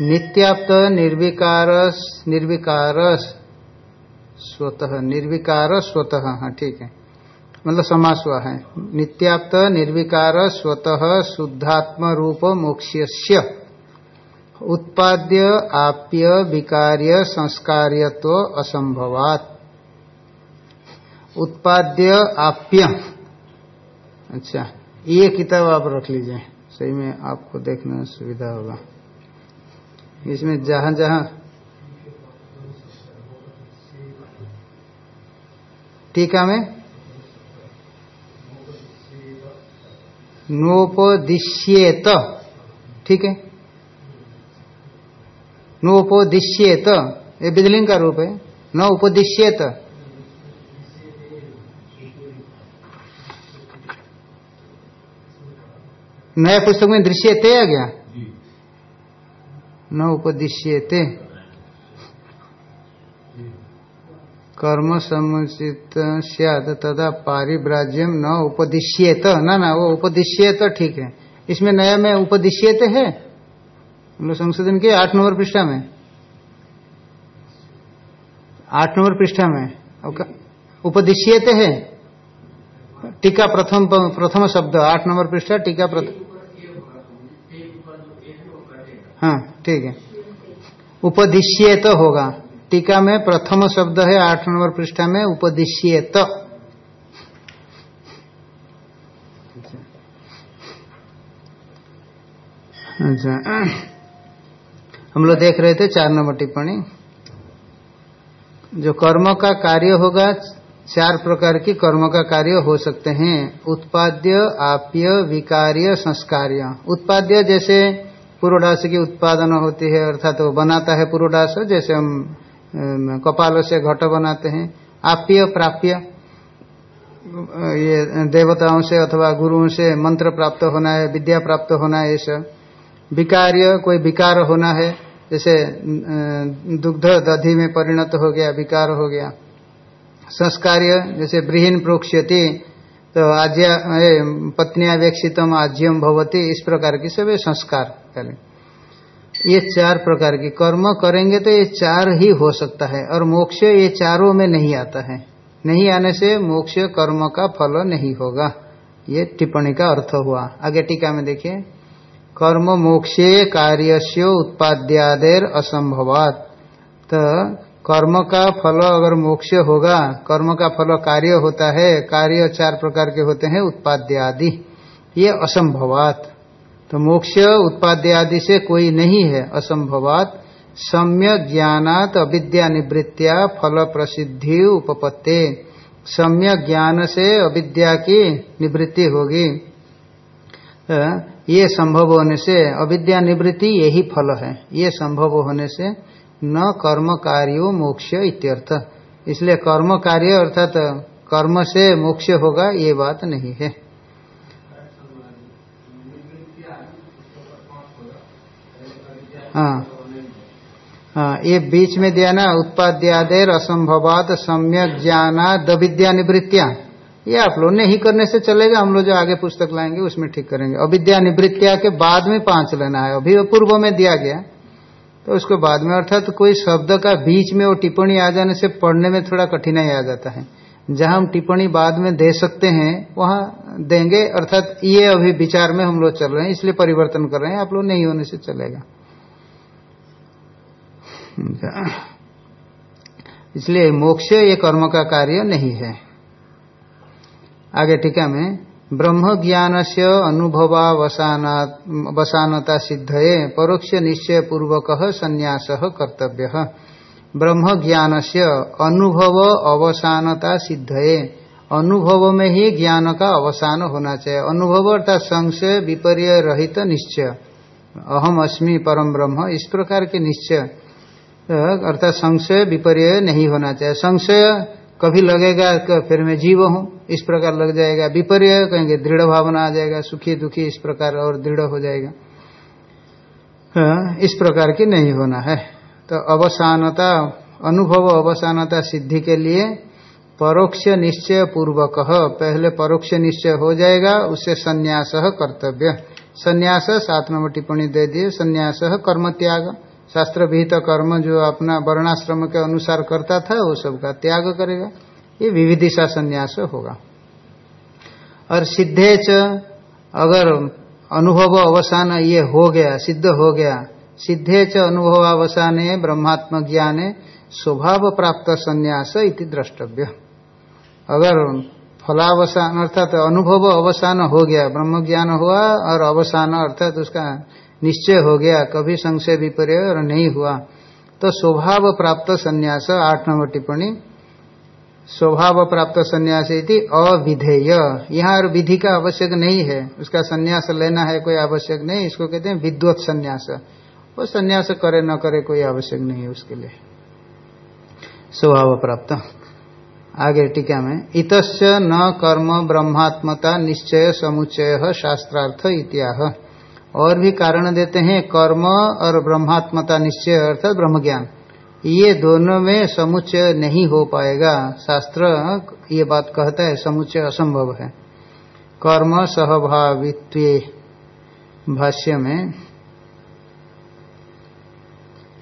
नित्याप्त निर्विकार निर्विकार स्वतः निर्विकार स्वतः। हाँ ठीक है। मतलब समास हुआ है। नित्याप्त निर्विकार स्वतः शुद्धात्म रूप मोक्ष्य उत्पाद्य, आप्य, विकार्य, संस्कार्यत्व, असंभवात। उत्पाद्य, आप्य। अच्छा ये किताब आप रख लीजिए, सही में आपको देखने में सुविधा होगा। इसमें जहाँ जहाँ टीका में? नोपदिश्येत। ठीक है? न उपदिश्येत ये बिजलिंग का रूप है। न उपदिश्येत नया पुस्तक में दृश्यते आ गया? न उपदिश्यते कर्म समुचित सियाद तथा पारिव्राज्यम न उपदिश्येत। ना ना वो उपदिश्येत ठीक है। इसमें नया में उपदिश्यते है? हम लोग संशोधन किए आठ नंबर पृष्ठा में। आठ नंबर पृष्ठा में। उपदिश्यते है। टीका प्रथम प्रथम शब्द आठ नंबर पृष्ठा टीका प्रथम हाँ ठीक है। उपदिश्यत होगा। टीका में प्रथम शब्द है आठ नंबर पृष्ठा में उपदिश्यत। अच्छा। हम लोग देख रहे थे चार नंबर टिप्पणी। जो कर्म का कार्य होगा, चार प्रकार की कर्म का कार्य हो सकते हैं। उत्पाद्य, आप्य, विकार्य, संस्कार्य। उत्पाद्य जैसे पुरोडास की उत्पादन होती है, अर्थात तो बनाता है पुरोडास, जैसे हम कपाल से घट बनाते हैं। आप्य, प्राप्य। ये देवताओं से अथवा गुरुओं से मंत्र प्राप्त होना है, विद्या प्राप्त होना है सब। विकार्य कोई विकार होना है, जैसे दुग्ध दधि में परिणत हो गया, विकार हो गया। संस्कार्य, जैसे ब्रीहीन प्रोक्ष्यति तो आज्ञा पत्निया वेक्षितम आज्यम भवती, इस प्रकार की सब संस्कार पहले ये चार प्रकार की कर्म करेंगे तो ये चार ही हो सकता है, और मोक्ष ये चारों में नहीं आता है। नहीं आने से मोक्ष कर्म का फल नहीं होगा। ये टिप्पणी का अर्थ हुआ। आगे टीका में देखिए। कर्म मोक्षे कार्यस्य उत्पाद्यादेर असंभवात। तो कर्म का फल अगर मोक्ष होगा, कर्म का फल कार्य होता है, कार्य चार प्रकार के होते हैं उत्पाद्य आदि ये असंभवात। तो मोक्ष उत्पाद्य आदि से कोई नहीं है, असंभवात। सम्य ज्ञानात अविद्या निवृत्तिया फल प्रसिद्धि उपपत्ते। सम्य ज्ञान से अविद्या की निवृत्ति होगी। ये संभव होने से अविद्या निवृत्ति यही फल है। ये संभव होने से न कर्म कार्यो मोक्ष इत्यर्थ। इसलिए कर्म कार्य अर्थात कर्म से मोक्ष होगा, ये बात नहीं है। हाँ। हाँ ये बीच में दिया ना, उत्पाद्यादेर असंभवात सम्यक ज्ञाना दविद्या निवृत्तिया। ये आप लोग नहीं करने से चलेगा, हम लोग जो आगे पुस्तक लाएँगे उसमें ठीक करेंगे। अविद्या निवृत्तिया के बाद में पाँच लेना है। अभी पूर्व में दिया गया तो उसके बाद में अर्थात तो कोई शब्द का बीच में वो टिप्पणी आ जाने से पढ़ने में थोड़ा कठिनाई आ जाता है। जहाँ हम टिप्पणी बाद में दे सकते हैं, वहाँ देंगे, अर्थात ये अभी विचार में हम लोग चल रहे हैं, इसलिए परिवर्तन कर रहे हैं, आप लोग नहीं होने से चलेगा। इसलिए मोक्ष ये कर्म का कार्य नहीं है। आगे टीका में ब्रह्म ज्ञान से अनुभवावसानता सिद्धये परोक्ष निश्चय पूर्वक संन्यास कर्तव्य। ब्रह्म ज्ञान से अनुभव अवसानता सिद्धये अनुभव में ही ज्ञान का अवसान होना चाहिए। अनुभव अर्थात संशय, विपर्य रहित निश्चय। अहम अस्मि परम ब्रह्म, इस प्रकार के निश्चय। अर्थात संशय, विपर्य नहीं होना चाहिए। संशय कभी लगेगा फिर मैं जीव हूँ, इस प्रकार लग जाएगा विपर्य, कहेंगे दृढ़ भावना आ जाएगा, सुखी दुखी इस प्रकार और दृढ़ हो जाएगा। इस प्रकार की नहीं होना है। तो अवसानता, अनुभव अवसानता सिद्धि के लिए परोक्ष निश्चय पूर्वक, पहले परोक्ष निश्चय हो जाएगा उससे संन्यास कर्तव्य। संन्यास सात नंबर टिप्पणी दे दिए, संन्यास कर्म त्याग। शास्त्र विहित कर्म जो अपना वर्णाश्रम के अनुसार करता था, वो सबका त्याग करेगा। ये विविधिशा संन्यास होगा। और सिद्धे च अगर अनुभव अवसान ये हो गया, सिद्ध हो गया, सिद्धे च अनुभव अवसान, ब्रह्मात्म ज्ञान, स्वभाव प्राप्त संन्यास इति द्रष्टव्य। अगर फलावसान अर्थात अनुभव अवसान हो गया ब्रह्म ज्ञान हुआ और अवसान अर्थात उसका निश्चय हो गया, कभी संशय विपर्य और नहीं हुआ। तो स्वभाव प्राप्त संन्यास, आठ नंबर टिप्पणी। स्वभाव प्राप्त संन्यास अविधेय। यहाँ और विधि का आवश्यक नहीं है। उसका संन्यास लेना है कोई आवश्यक नहीं। इसको कहते हैं विद्वत संन्यास। वो संन्यास करे न करे कोई आवश्यक नहीं है उसके लिए। स्वभाव प्राप्त। आगे टीका में इतस्य न कर्म ब्रह्मात्मता निश्चय समुच्चय शास्त्रार्थ इत्याह। और भी कारण देते हैं, कर्म और ब्रह्मात्मता निश्चय अर्थात ब्रह्म ज्ञान ये दोनों में समुच्चय नहीं हो पाएगा। शास्त्र ये बात कहता है, समुच्चय असंभव है। कर्म सहभावित्व भाष्य में,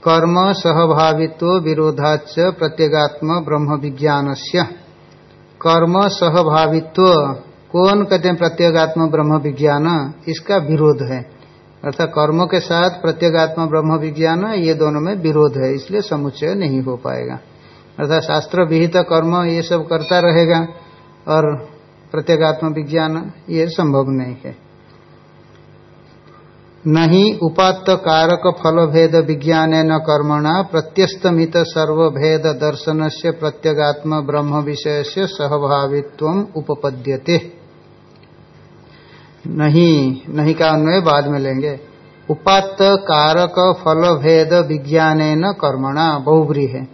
कर्म सहभावित्व विरोधाच प्रत्येगात्म ब्रह्म विज्ञान से कर्म सहभावित्व, कौन कहते हैं प्रत्येगात्म ब्रह्म विज्ञान? इसका विरोध है। अर्थात कर्मों के साथ प्रत्येगात्मा ब्रह्म विज्ञान ये दोनों में विरोध है, इसलिए समुच्चय नहीं हो पाएगा। अर्थात शास्त्र विहित कर्म ये सब करता रहेगा और प्रत्येगात्म विज्ञान ये संभव नहीं है। नहीं उपात्त कारक फल भेद विज्ञान न कर्मणा प्रत्यस्तमित सर्वभेद दर्शन से प्रत्यगात्म ब्रह्म विषय से सहभावित्व उपपद्यते। नहीं नहीं का अन्वय बाद में लेंगे। उपात्त कारक फल भेद विज्ञान न कर्मणा बहुब्री है।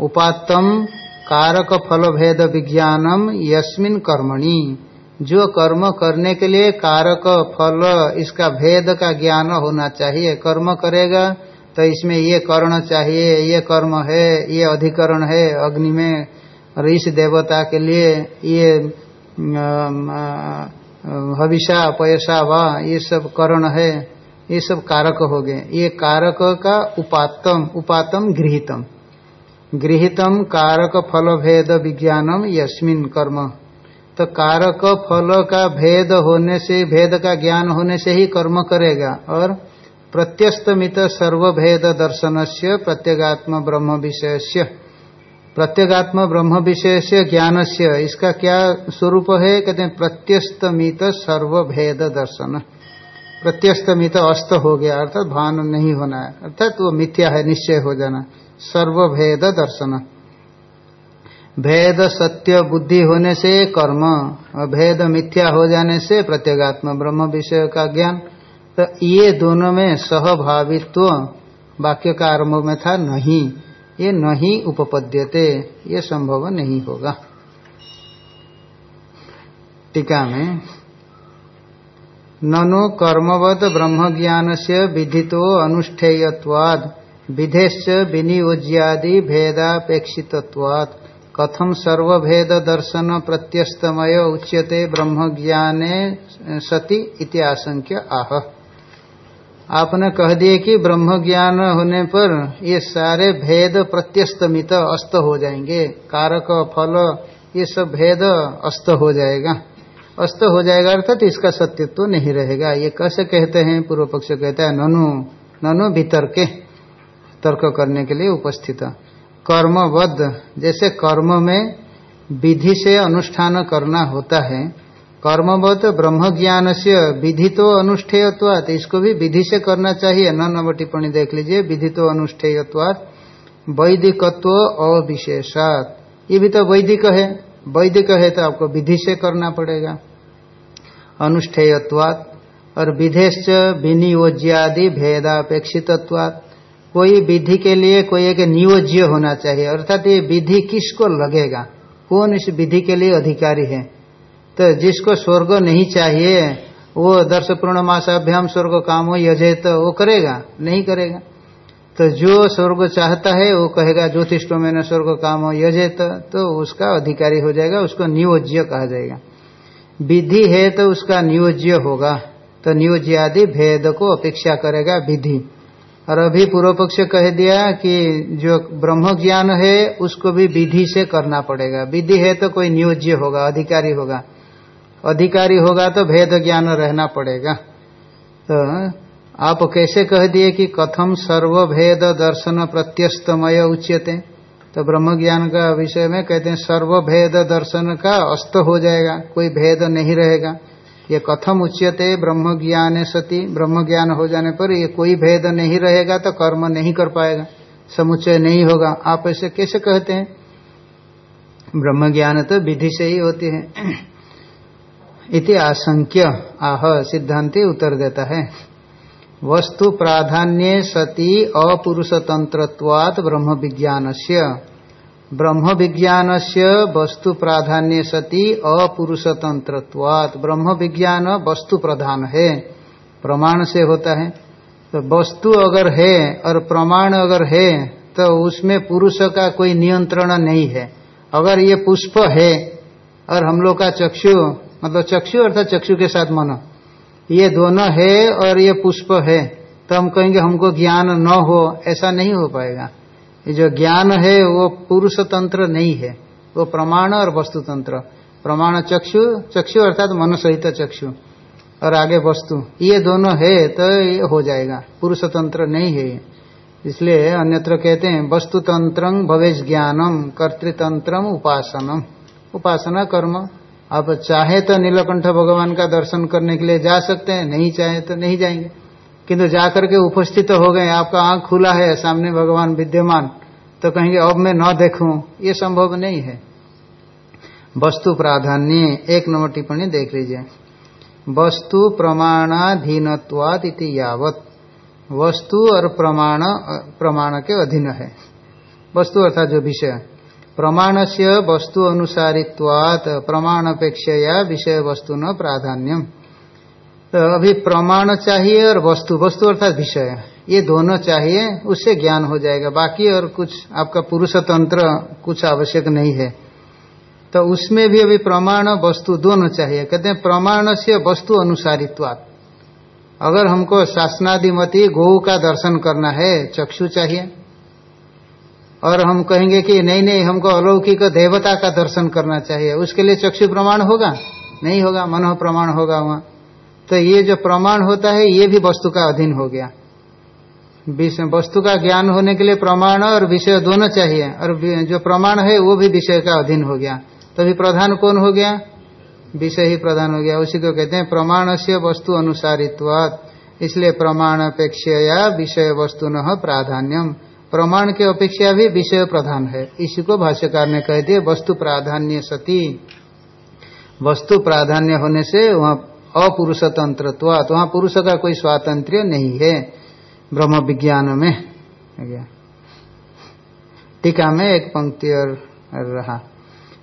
उपात्तम कारक फल भेद विज्ञानम यस्मिन कर्मणि। जो कर्म करने के लिए कारक फल, इसका भेद का ज्ञान होना चाहिए। कर्म करेगा तो इसमें ये कर्ण चाहिए, ये कर्म है, ये अधिकरण है, अग्नि में, और इस देवता के लिए ये हविषा पयसा वा, ये सब करण है, ये सब कारक हो गए। ये कारक का उपातम उपातम गृहितम। गृहितम कारक फल भेद विज्ञानम यस्मिन कर्म। तो कारक फल का भेद होने से, भेद का ज्ञान होने से ही कर्म करेगा। और प्रत्यस्तमित सर्वभेद दर्शन से प्रत्यगात्म ब्रह्म विषय प्रत्यगात्म ब्रह्म से ज्ञान से इसका क्या स्वरूप है? कहते हैं, प्रत्यस्तमित सर्वभेद दर्शन। प्रत्यस्तमित अस्त हो गया, अर्थात भान नहीं होना है। अर्थात वो मिथ्या है, निश्चय हो जाना। सर्वभेद दर्शन। भेद सत्य बुद्धि होने से कर्म, और भेद मिथ्या हो जाने से प्रत्येगात्म ब्रह्म विषय का ज्ञान। तो ये दोनों में सहभावित्व वाक्य का आरंभ में था, नहीं। ये नहीं उपपद्यते, ये संभव नहीं होगा। टीका में, ननु कर्मवत ब्रह्म ज्ञान से विधितो अनुष्ठेयवाद विधेश्च विनियोज्यादि भेदापेक्षित्वाद कथम सर्वभेद दर्शन प्रत्यस्तमय उच्यते ब्रह्म ज्ञाने सति इति आशंक्य आह। आपने कह दिए कि ब्रह्म ज्ञान होने पर ये सारे भेद प्रत्यस्तमित अस्त हो जाएँगे। कारक, फल, ये सब भेद अस्त हो जाएगा। अस्त हो जाएगा अर्थात तो इसका सत्यत्व तो नहीं रहेगा। ये कैसे कहते हैं? पूर्व पक्ष कहता है, ननु ननु भीतर के तर्क करने के लिए उपस्थित। कर्मबद्ध जैसे कर्म में विधि से अनुष्ठान करना होता है कर्मवत ब्रह्म ज्ञान से विधि तो अनुष्ठेयत्वात। इसको भी विधि से करना चाहिए। न नव टिप्पणी देख लीजिए। विधि तो अनुष्ठेयत्वात। वैदिकत्व अविशेषात। ये भी तो वैदिक है। वैदिक है तो आपको विधि से करना पड़ेगा। अनुष्ठेयत्वात। और विधेश्च विनियोज्यादि भेदापेक्षित कोई विधि के लिए कोई एक नियोज्य होना चाहिए। अर्थात ये विधि किसको लगेगा? कौन इस विधि के लिए अधिकारी है? तो जिसको स्वर्ग नहीं चाहिए, वो दर्श पूर्ण मासाभ्याम स्वर्ग काम हो यजे तो वो करेगा, नहीं करेगा। तो जो स्वर्ग चाहता है, वो कहेगा ज्योतिष में स्वर्ग काम हो यजे तो उसका अधिकारी हो जाएगा, उसको नियोज्य कहा जाएगा। विधि है तो उसका नियोज्य होगा तो नियोज्य आदि भेद को अपेक्षा करेगा विधि। और अभी पूर्व पक्ष कह दिया कि जो ब्रह्म ज्ञान है, उसको भी विधि से करना पड़ेगा। विधि है तो कोई नियोज्य होगा, अधिकारी होगा। अधिकारी होगा तो भेद ज्ञान रहना पड़ेगा। तो आप कैसे कह दिए कि कथम सर्वभेद दर्शन प्रत्यस्तमय उच्यते? तो ब्रह्म ज्ञान का विषय में कहते हैं, सर्वभेद दर्शन का अस्त हो जाएगा, कोई भेद नहीं रहेगा। ये कथम उच्यते ब्रह्म ज्ञान सती ब्रह्म ज्ञान हो जाने पर ये कोई भेद नहीं रहेगा तो कर्म नहीं कर पाएगा, समुच्चय नहीं होगा। आप ऐसे कैसे कहते हैं? ब्रह्म ज्ञान तो विधि से ही होती है। इति आशंक्य। आह, सिद्धांति उत्तर देता है। वस्तु प्राधान्य सती अपुरुषतंत्रवाद ब्रह्म विज्ञान से ब्रह्म विज्ञान से वस्तु प्राधान्य सती अपुरुषतंत्रवाद ब्रह्म विज्ञान वस्तु प्रधान है। प्रमाण से होता है। तो वस्तु अगर है और प्रमाण अगर है तो उसमें पुरुष का कोई नियंत्रण नहीं है। अगर ये पुष्प है और हम लोग का चक्षु मतलब चक्षु अर्थात चक्षु के साथ मन। ये दोनों है और ये पुष्प है। तो हम कहेंगे हमको ज्ञान न हो, ऐसा नहीं हो पाएगा। ये जो ज्ञान है, वो पुरुष तंत्र नहीं है। वो प्रमाण और वस्तु तंत्र। प्रमाण चक्षु चक्षु अर्थात मन सहित चक्षु। और आगे वस्तु। ये दोनों है तो ये हो जाएगा। पुरुष तंत्र नहीं है इसलिए अन्यत्र कहते हैं, वस्तु तंत्र भवेश ज्ञानम कर्तृतंत्रम उपासनम उपासना कर्म। आप चाहे तो नीलकंठ भगवान का दर्शन करने के लिए जा सकते हैं, नहीं चाहे तो नहीं जाएँगे। किंतु जाकर के उपस्थित हो गए, आपका आँख खुला है, सामने भगवान विद्यमान तो कहेंगे, अब मैं न देखूँ। ये संभव नहीं है। वस्तु प्राधान्य, एक नंबर टिप्पणी देख लीजिए। वस्तु प्रमाणाधीनत्वाद इति यावत। वस्तु और प्रमाण प्रमाण के अधीन है। वस्तु अर्थात जो विषय। प्रमाण से वस्तु अनुसारित्वात प्रमाण अपेक्षा विषय वस्तु न प्राधान्यम। तो अभी प्रमाण चाहिए और वस्तु वस्तु अर्थात विषय। ये दोनों चाहिए, उससे ज्ञान हो जाएगा। बाकी और कुछ, आपका पुरुष तंत्र कुछ आवश्यक नहीं है। तो उसमें भी अभी प्रमाण, वस्तु दोनों चाहिए। कहते हैं प्रमाण से वस्तु अनुसारित्वात। अगर हमको शासनादिमती गौ का दर्शन करना है, चक्षु चाहिए। और हम कहेंगे कि नहीं नहीं, हमको अलौकिक देवता का दर्शन करना चाहिए, उसके लिए चक्षु प्रमाण होगा? नहीं होगा मनो प्रमाण होगा वहाँ। तो ये जो प्रमाण होता है, ये भी वस्तु का अधीन हो गया। वस्तु का ज्ञान होने के लिए प्रमाण और विषय दोनों चाहिए, और जो प्रमाण है, वो भी विषय का अधीन हो गया। तभी तो प्रधान कौन हो गया? विषय ही प्रधान हो गया। उसी को कहते हैं प्रमाण से वस्तु अनुसारित्व इसलिए प्रमाण अपेक्षा विषय वस्तु न प्राधान्यम। प्रमाण के अपेक्षा भी विषय प्रधान है। इसी को भाष्यकार ने कह दिया, वस्तु प्राधान्य सती। वस्तु प्राधान्य होने से वहाँ अपुरुषतंत्र तो वहाँ पुरुष का कोई स्वातंत्र नहीं है, ब्रह्म विज्ञान में। टीका में एक पंक्ति और रहा।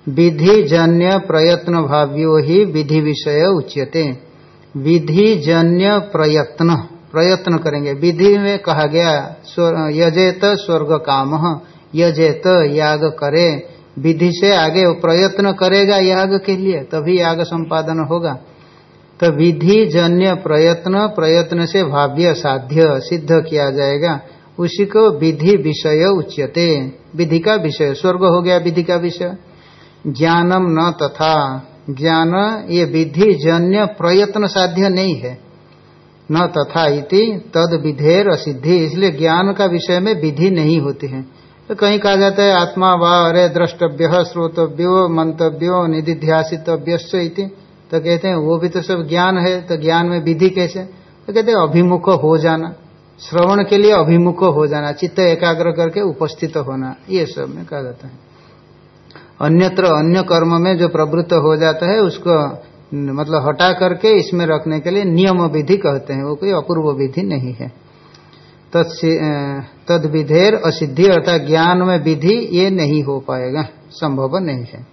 विधि जन्य प्रयत्न भाव्यो ही विधि विषय उच्यते। विधि जन्य प्रयत्न। प्रयत्न करेंगे। विधि में कहा गया यजेत स्वर्ग काम, यजेत याग करे। विधि से आगे वो प्रयत्न करेगा याग के लिए, तभी याग संपादन होगा। तो विधि जन्य प्रयत्न प्रयत्न से भाव्य साध्य सिद्ध किया जाएगा। उसी को विधि विषय उच्यते। विधि का विषय, स्वर्ग हो गया विधि का विषय। ज्ञानम न तथा। ज्ञान, ये विधि जन्य प्रयत्न साध्य नहीं है। न तथा इति तद विधेर असिद्धि इसलिए ज्ञान का विषय में विधि नहीं होती है। तो कहीं कहा जाता है, आत्मा व अरे द्रष्टव्य, श्रोतव्यो, मंतव्यो निधिध्यासितव्य तो कहते हैं, वो भी तो सब ज्ञान है तो ज्ञान में विधि कैसे? तो कहते हैं, अभिमुख हो जाना। श्रवण के लिए अभिमुख हो जाना, चित्त एकाग्र करके उपस्थित होना, ये सब में कहा जाता है। अन्यत्र, अन्य कर्म में जो प्रवृत्त हो जाता है, उसको मतलब हटा करके इसमें रखने के लिए नियम विधि कहते हैं, वो कोई अपूर्व विधि नहीं है। तद विधेर असिद्धि अर्थात ज्ञान में विधि ये नहीं हो पाएगा, संभव नहीं है।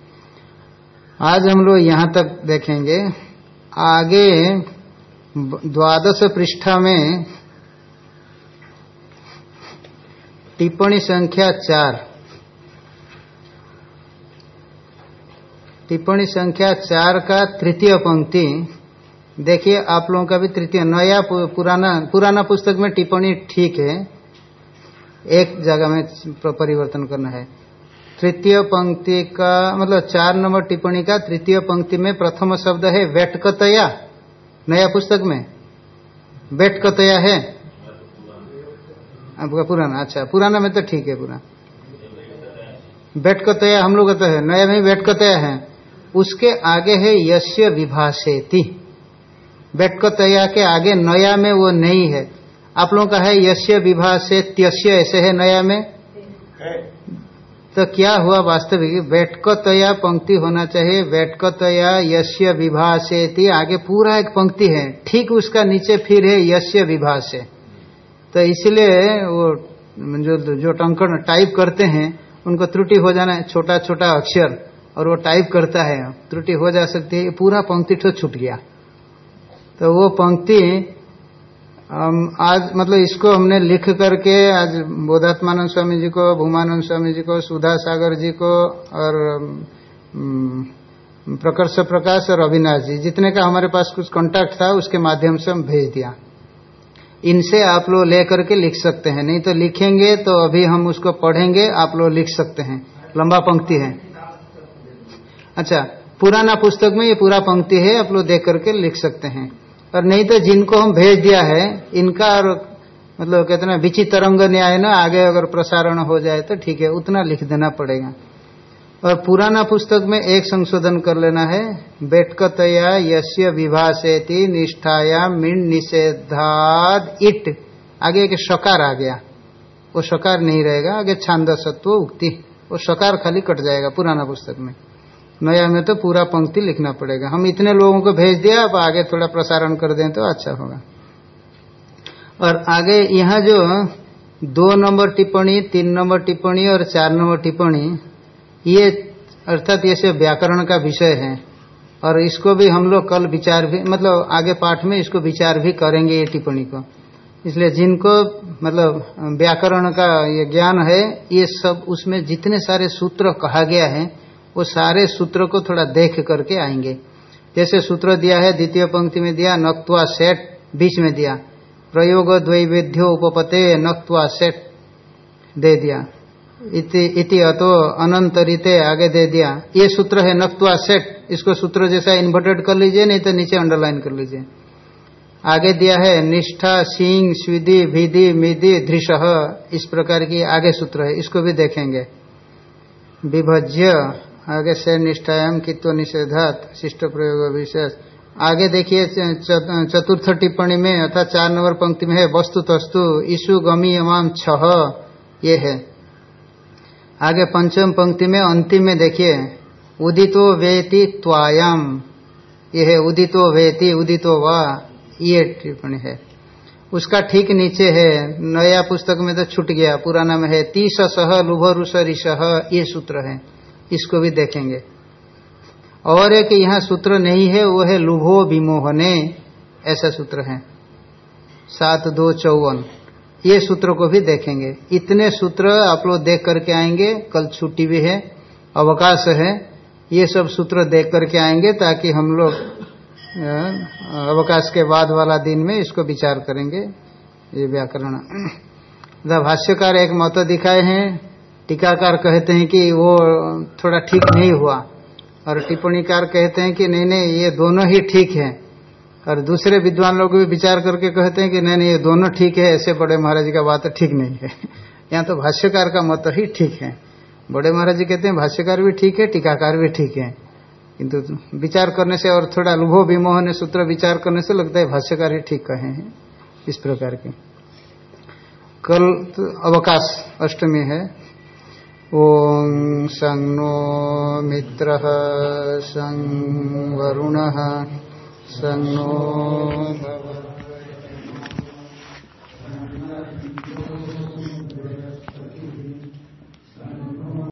आज हम लोग यहाँ तक देखेंगे, आगे द्वादश पृष्ठा में टिप्पणी संख्या चार। टिप्पणी संख्या चार का तृतीय पंक्ति। देखिए, आप लोगों का भी तृतीय। नया पुराना पुराना पुस्तक में टिप्पणी ठीक है। एक जगह में परिवर्तन करना है। तृतीय पंक्ति का मतलब चार नंबर टिप्पणी का तृतीय पंक्ति में प्रथम शब्द है वेटकतया। नया पुस्तक में? वेटकतया है? आपका पुराना अच्छा पुराना में तो ठीक है, पुराना। बैठकतया हम लोग तो है, नया में बैठकतया है। उसके आगे है यश्य विभाषेति बैठकतया के आगे नया में वो नहीं है। आप लोगों का है यश्य विभाषे त्यश्य ऐसे है नया में? तो क्या हुआ वास्तविक? बैठकतया पंक्ति होना चाहिए। बैठकतया यश्य विभाषेति आगे पूरा एक पंक्ति है। ठीक उसका नीचे फिर है यश्य विभाषे तो इसलिए वो जो जो टंकन टाइप करते हैं उनको त्रुटि हो जाना है छोटा छोटा अक्षर। और वो टाइप करता है, त्रुटि हो जा सकती है, ये पूरा पंक्ति तो छूट गया। तो वो पंक्ति आज मतलब इसको हमने लिख करके आज बोधात्मानंद स्वामी जी को, भूमानंद स्वामी जी को, सुधा सागर जी को, और प्रकर्ष प्रकाश और अविनाश जी, जितने का हमारे पास कुछ कांटेक्ट था, उसके माध्यम से हम भेज दिया। इनसे आप लोग लेकर के लिख सकते हैं, नहीं तो लिखेंगे तो अभी हम उसको पढ़ेंगे, आप लोग लिख सकते हैं। लंबा पंक्ति है। अच्छा पुराना पुस्तक में ये पूरा पंक्ति है, आप लोग देख करके लिख सकते हैं। और नहीं तो जिनको हम भेज दिया है, इनका और मतलब कहते ना, विचित्रंग न्याय ना, आगे अगर प्रसारण हो जाए तो ठीक है, उतना लिख देना पड़ेगा। और पुराना पुस्तक में एक संशोधन कर लेना है बेटकतया यश्य विभाषेति निष्ठाया मिण निषेधाद इट। आगे एक शकार आ गया। वो शकार नहीं रहेगा, आगे छांद सत्व उक्ति। वो शकार खाली कट जाएगा पुराना पुस्तक में। नया में तो पूरा पंक्ति लिखना पड़ेगा। हम इतने लोगों को भेज दिया, अब आगे थोड़ा प्रसारण कर दें तो अच्छा होगा। और आगे यहाँ जो दो नंबर टिप्पणी, तीन नंबर टिप्पणी और चार नंबर टिप्पणी, ये अर्थात ये सब व्याकरण का विषय है। और इसको भी हम लोग कल विचार भी मतलब आगे पाठ में इसको विचार भी करेंगे ये टिप्पणी को। इसलिए जिनको मतलब व्याकरण का ये ज्ञान है, ये सब उसमें जितने सारे सूत्र कहा गया है वो सारे सूत्र को थोड़ा देख करके आएँगे। जैसे सूत्र दिया है द्वितीय पंक्ति में दिया नक्वा सेट बीच में दिया। प्रयोग द्वैवेद्यो उपपते नक्वा सेट दे दिया। इति, अतो अनंतरिते आगे दे दिया। ये सूत्र है नक्तवा सेट। इसको सूत्र जैसा इन्वर्टेड कर लीजिए नहीं तो नीचे अंडरलाइन कर लीजिए। आगे दिया है निष्ठा सिंह स्विधि विधि मिधि धृष। इस प्रकार की आगे सूत्र है। इसको भी देखेंगे। विभज्य आगे से निष्ठायाम कित्व निषेधात, शिष्ट प्रयोग विशेष आगे देखिए चतुर्थ टिप्पणी में अर्थात चार नंबर पंक्ति में है वस्तु तस्तु ईशु गमी एवं छह, ये है। आगे पंचम पंक्ति में, अंतिम में देखिए, उदितो वेति त्वायाम, ये है, उदितो वेति, उदितो वा, ये टिप्पणी है। उसका ठीक नीचे है, नया पुस्तक में तो छूट गया, पुराना में है, तीस सह लुभ रुष ऋष ये सूत्र है। इसको भी देखेंगे। और एक यहाँ सूत्र नहीं है, वो है लुभो विमोहने, ऐसा सूत्र है। सात दो चौवन, ये सूत्र को भी देखेंगे। इतने सूत्र आप लोग देख करके आएँगे, कल छुट्टी भी है, अवकाश है, ये सब सूत्र देख करके आएँगे ताकि हम लोग अवकाश के बाद वाला दिन में इसको विचार करेंगे, ये व्याकरण। *clears throat* भाष्यकार एक मत दिखाए हैं टीकाकार कहते हैं कि वो थोड़ा ठीक नहीं हुआ। और टिप्पणीकार कहते हैं कि नहीं नहीं, ये दोनों ही ठीक है। और दूसरे विद्वान लोग भी विचार करके कहते हैं कि नहीं नहीं, ये दोनों ठीक है, ऐसे बड़े महाराज का बात ठीक नहीं है। *laughs* यहाँ तो भाष्यकार का मत ही ठीक है। बड़े महाराज जी कहते हैं, भाष्यकार भी ठीक है, टीकाकार भी ठीक है। किंतु विचार करने से और थोड़ा अनुभव विमोहन सूत्र विचार करने से लगता है भाष्यकार ही ठीक कहे हैं, इस प्रकार के। कल तो अवकाश, अष्टमी है। ॐ सं नो मित्रः सं वरुणः सं नो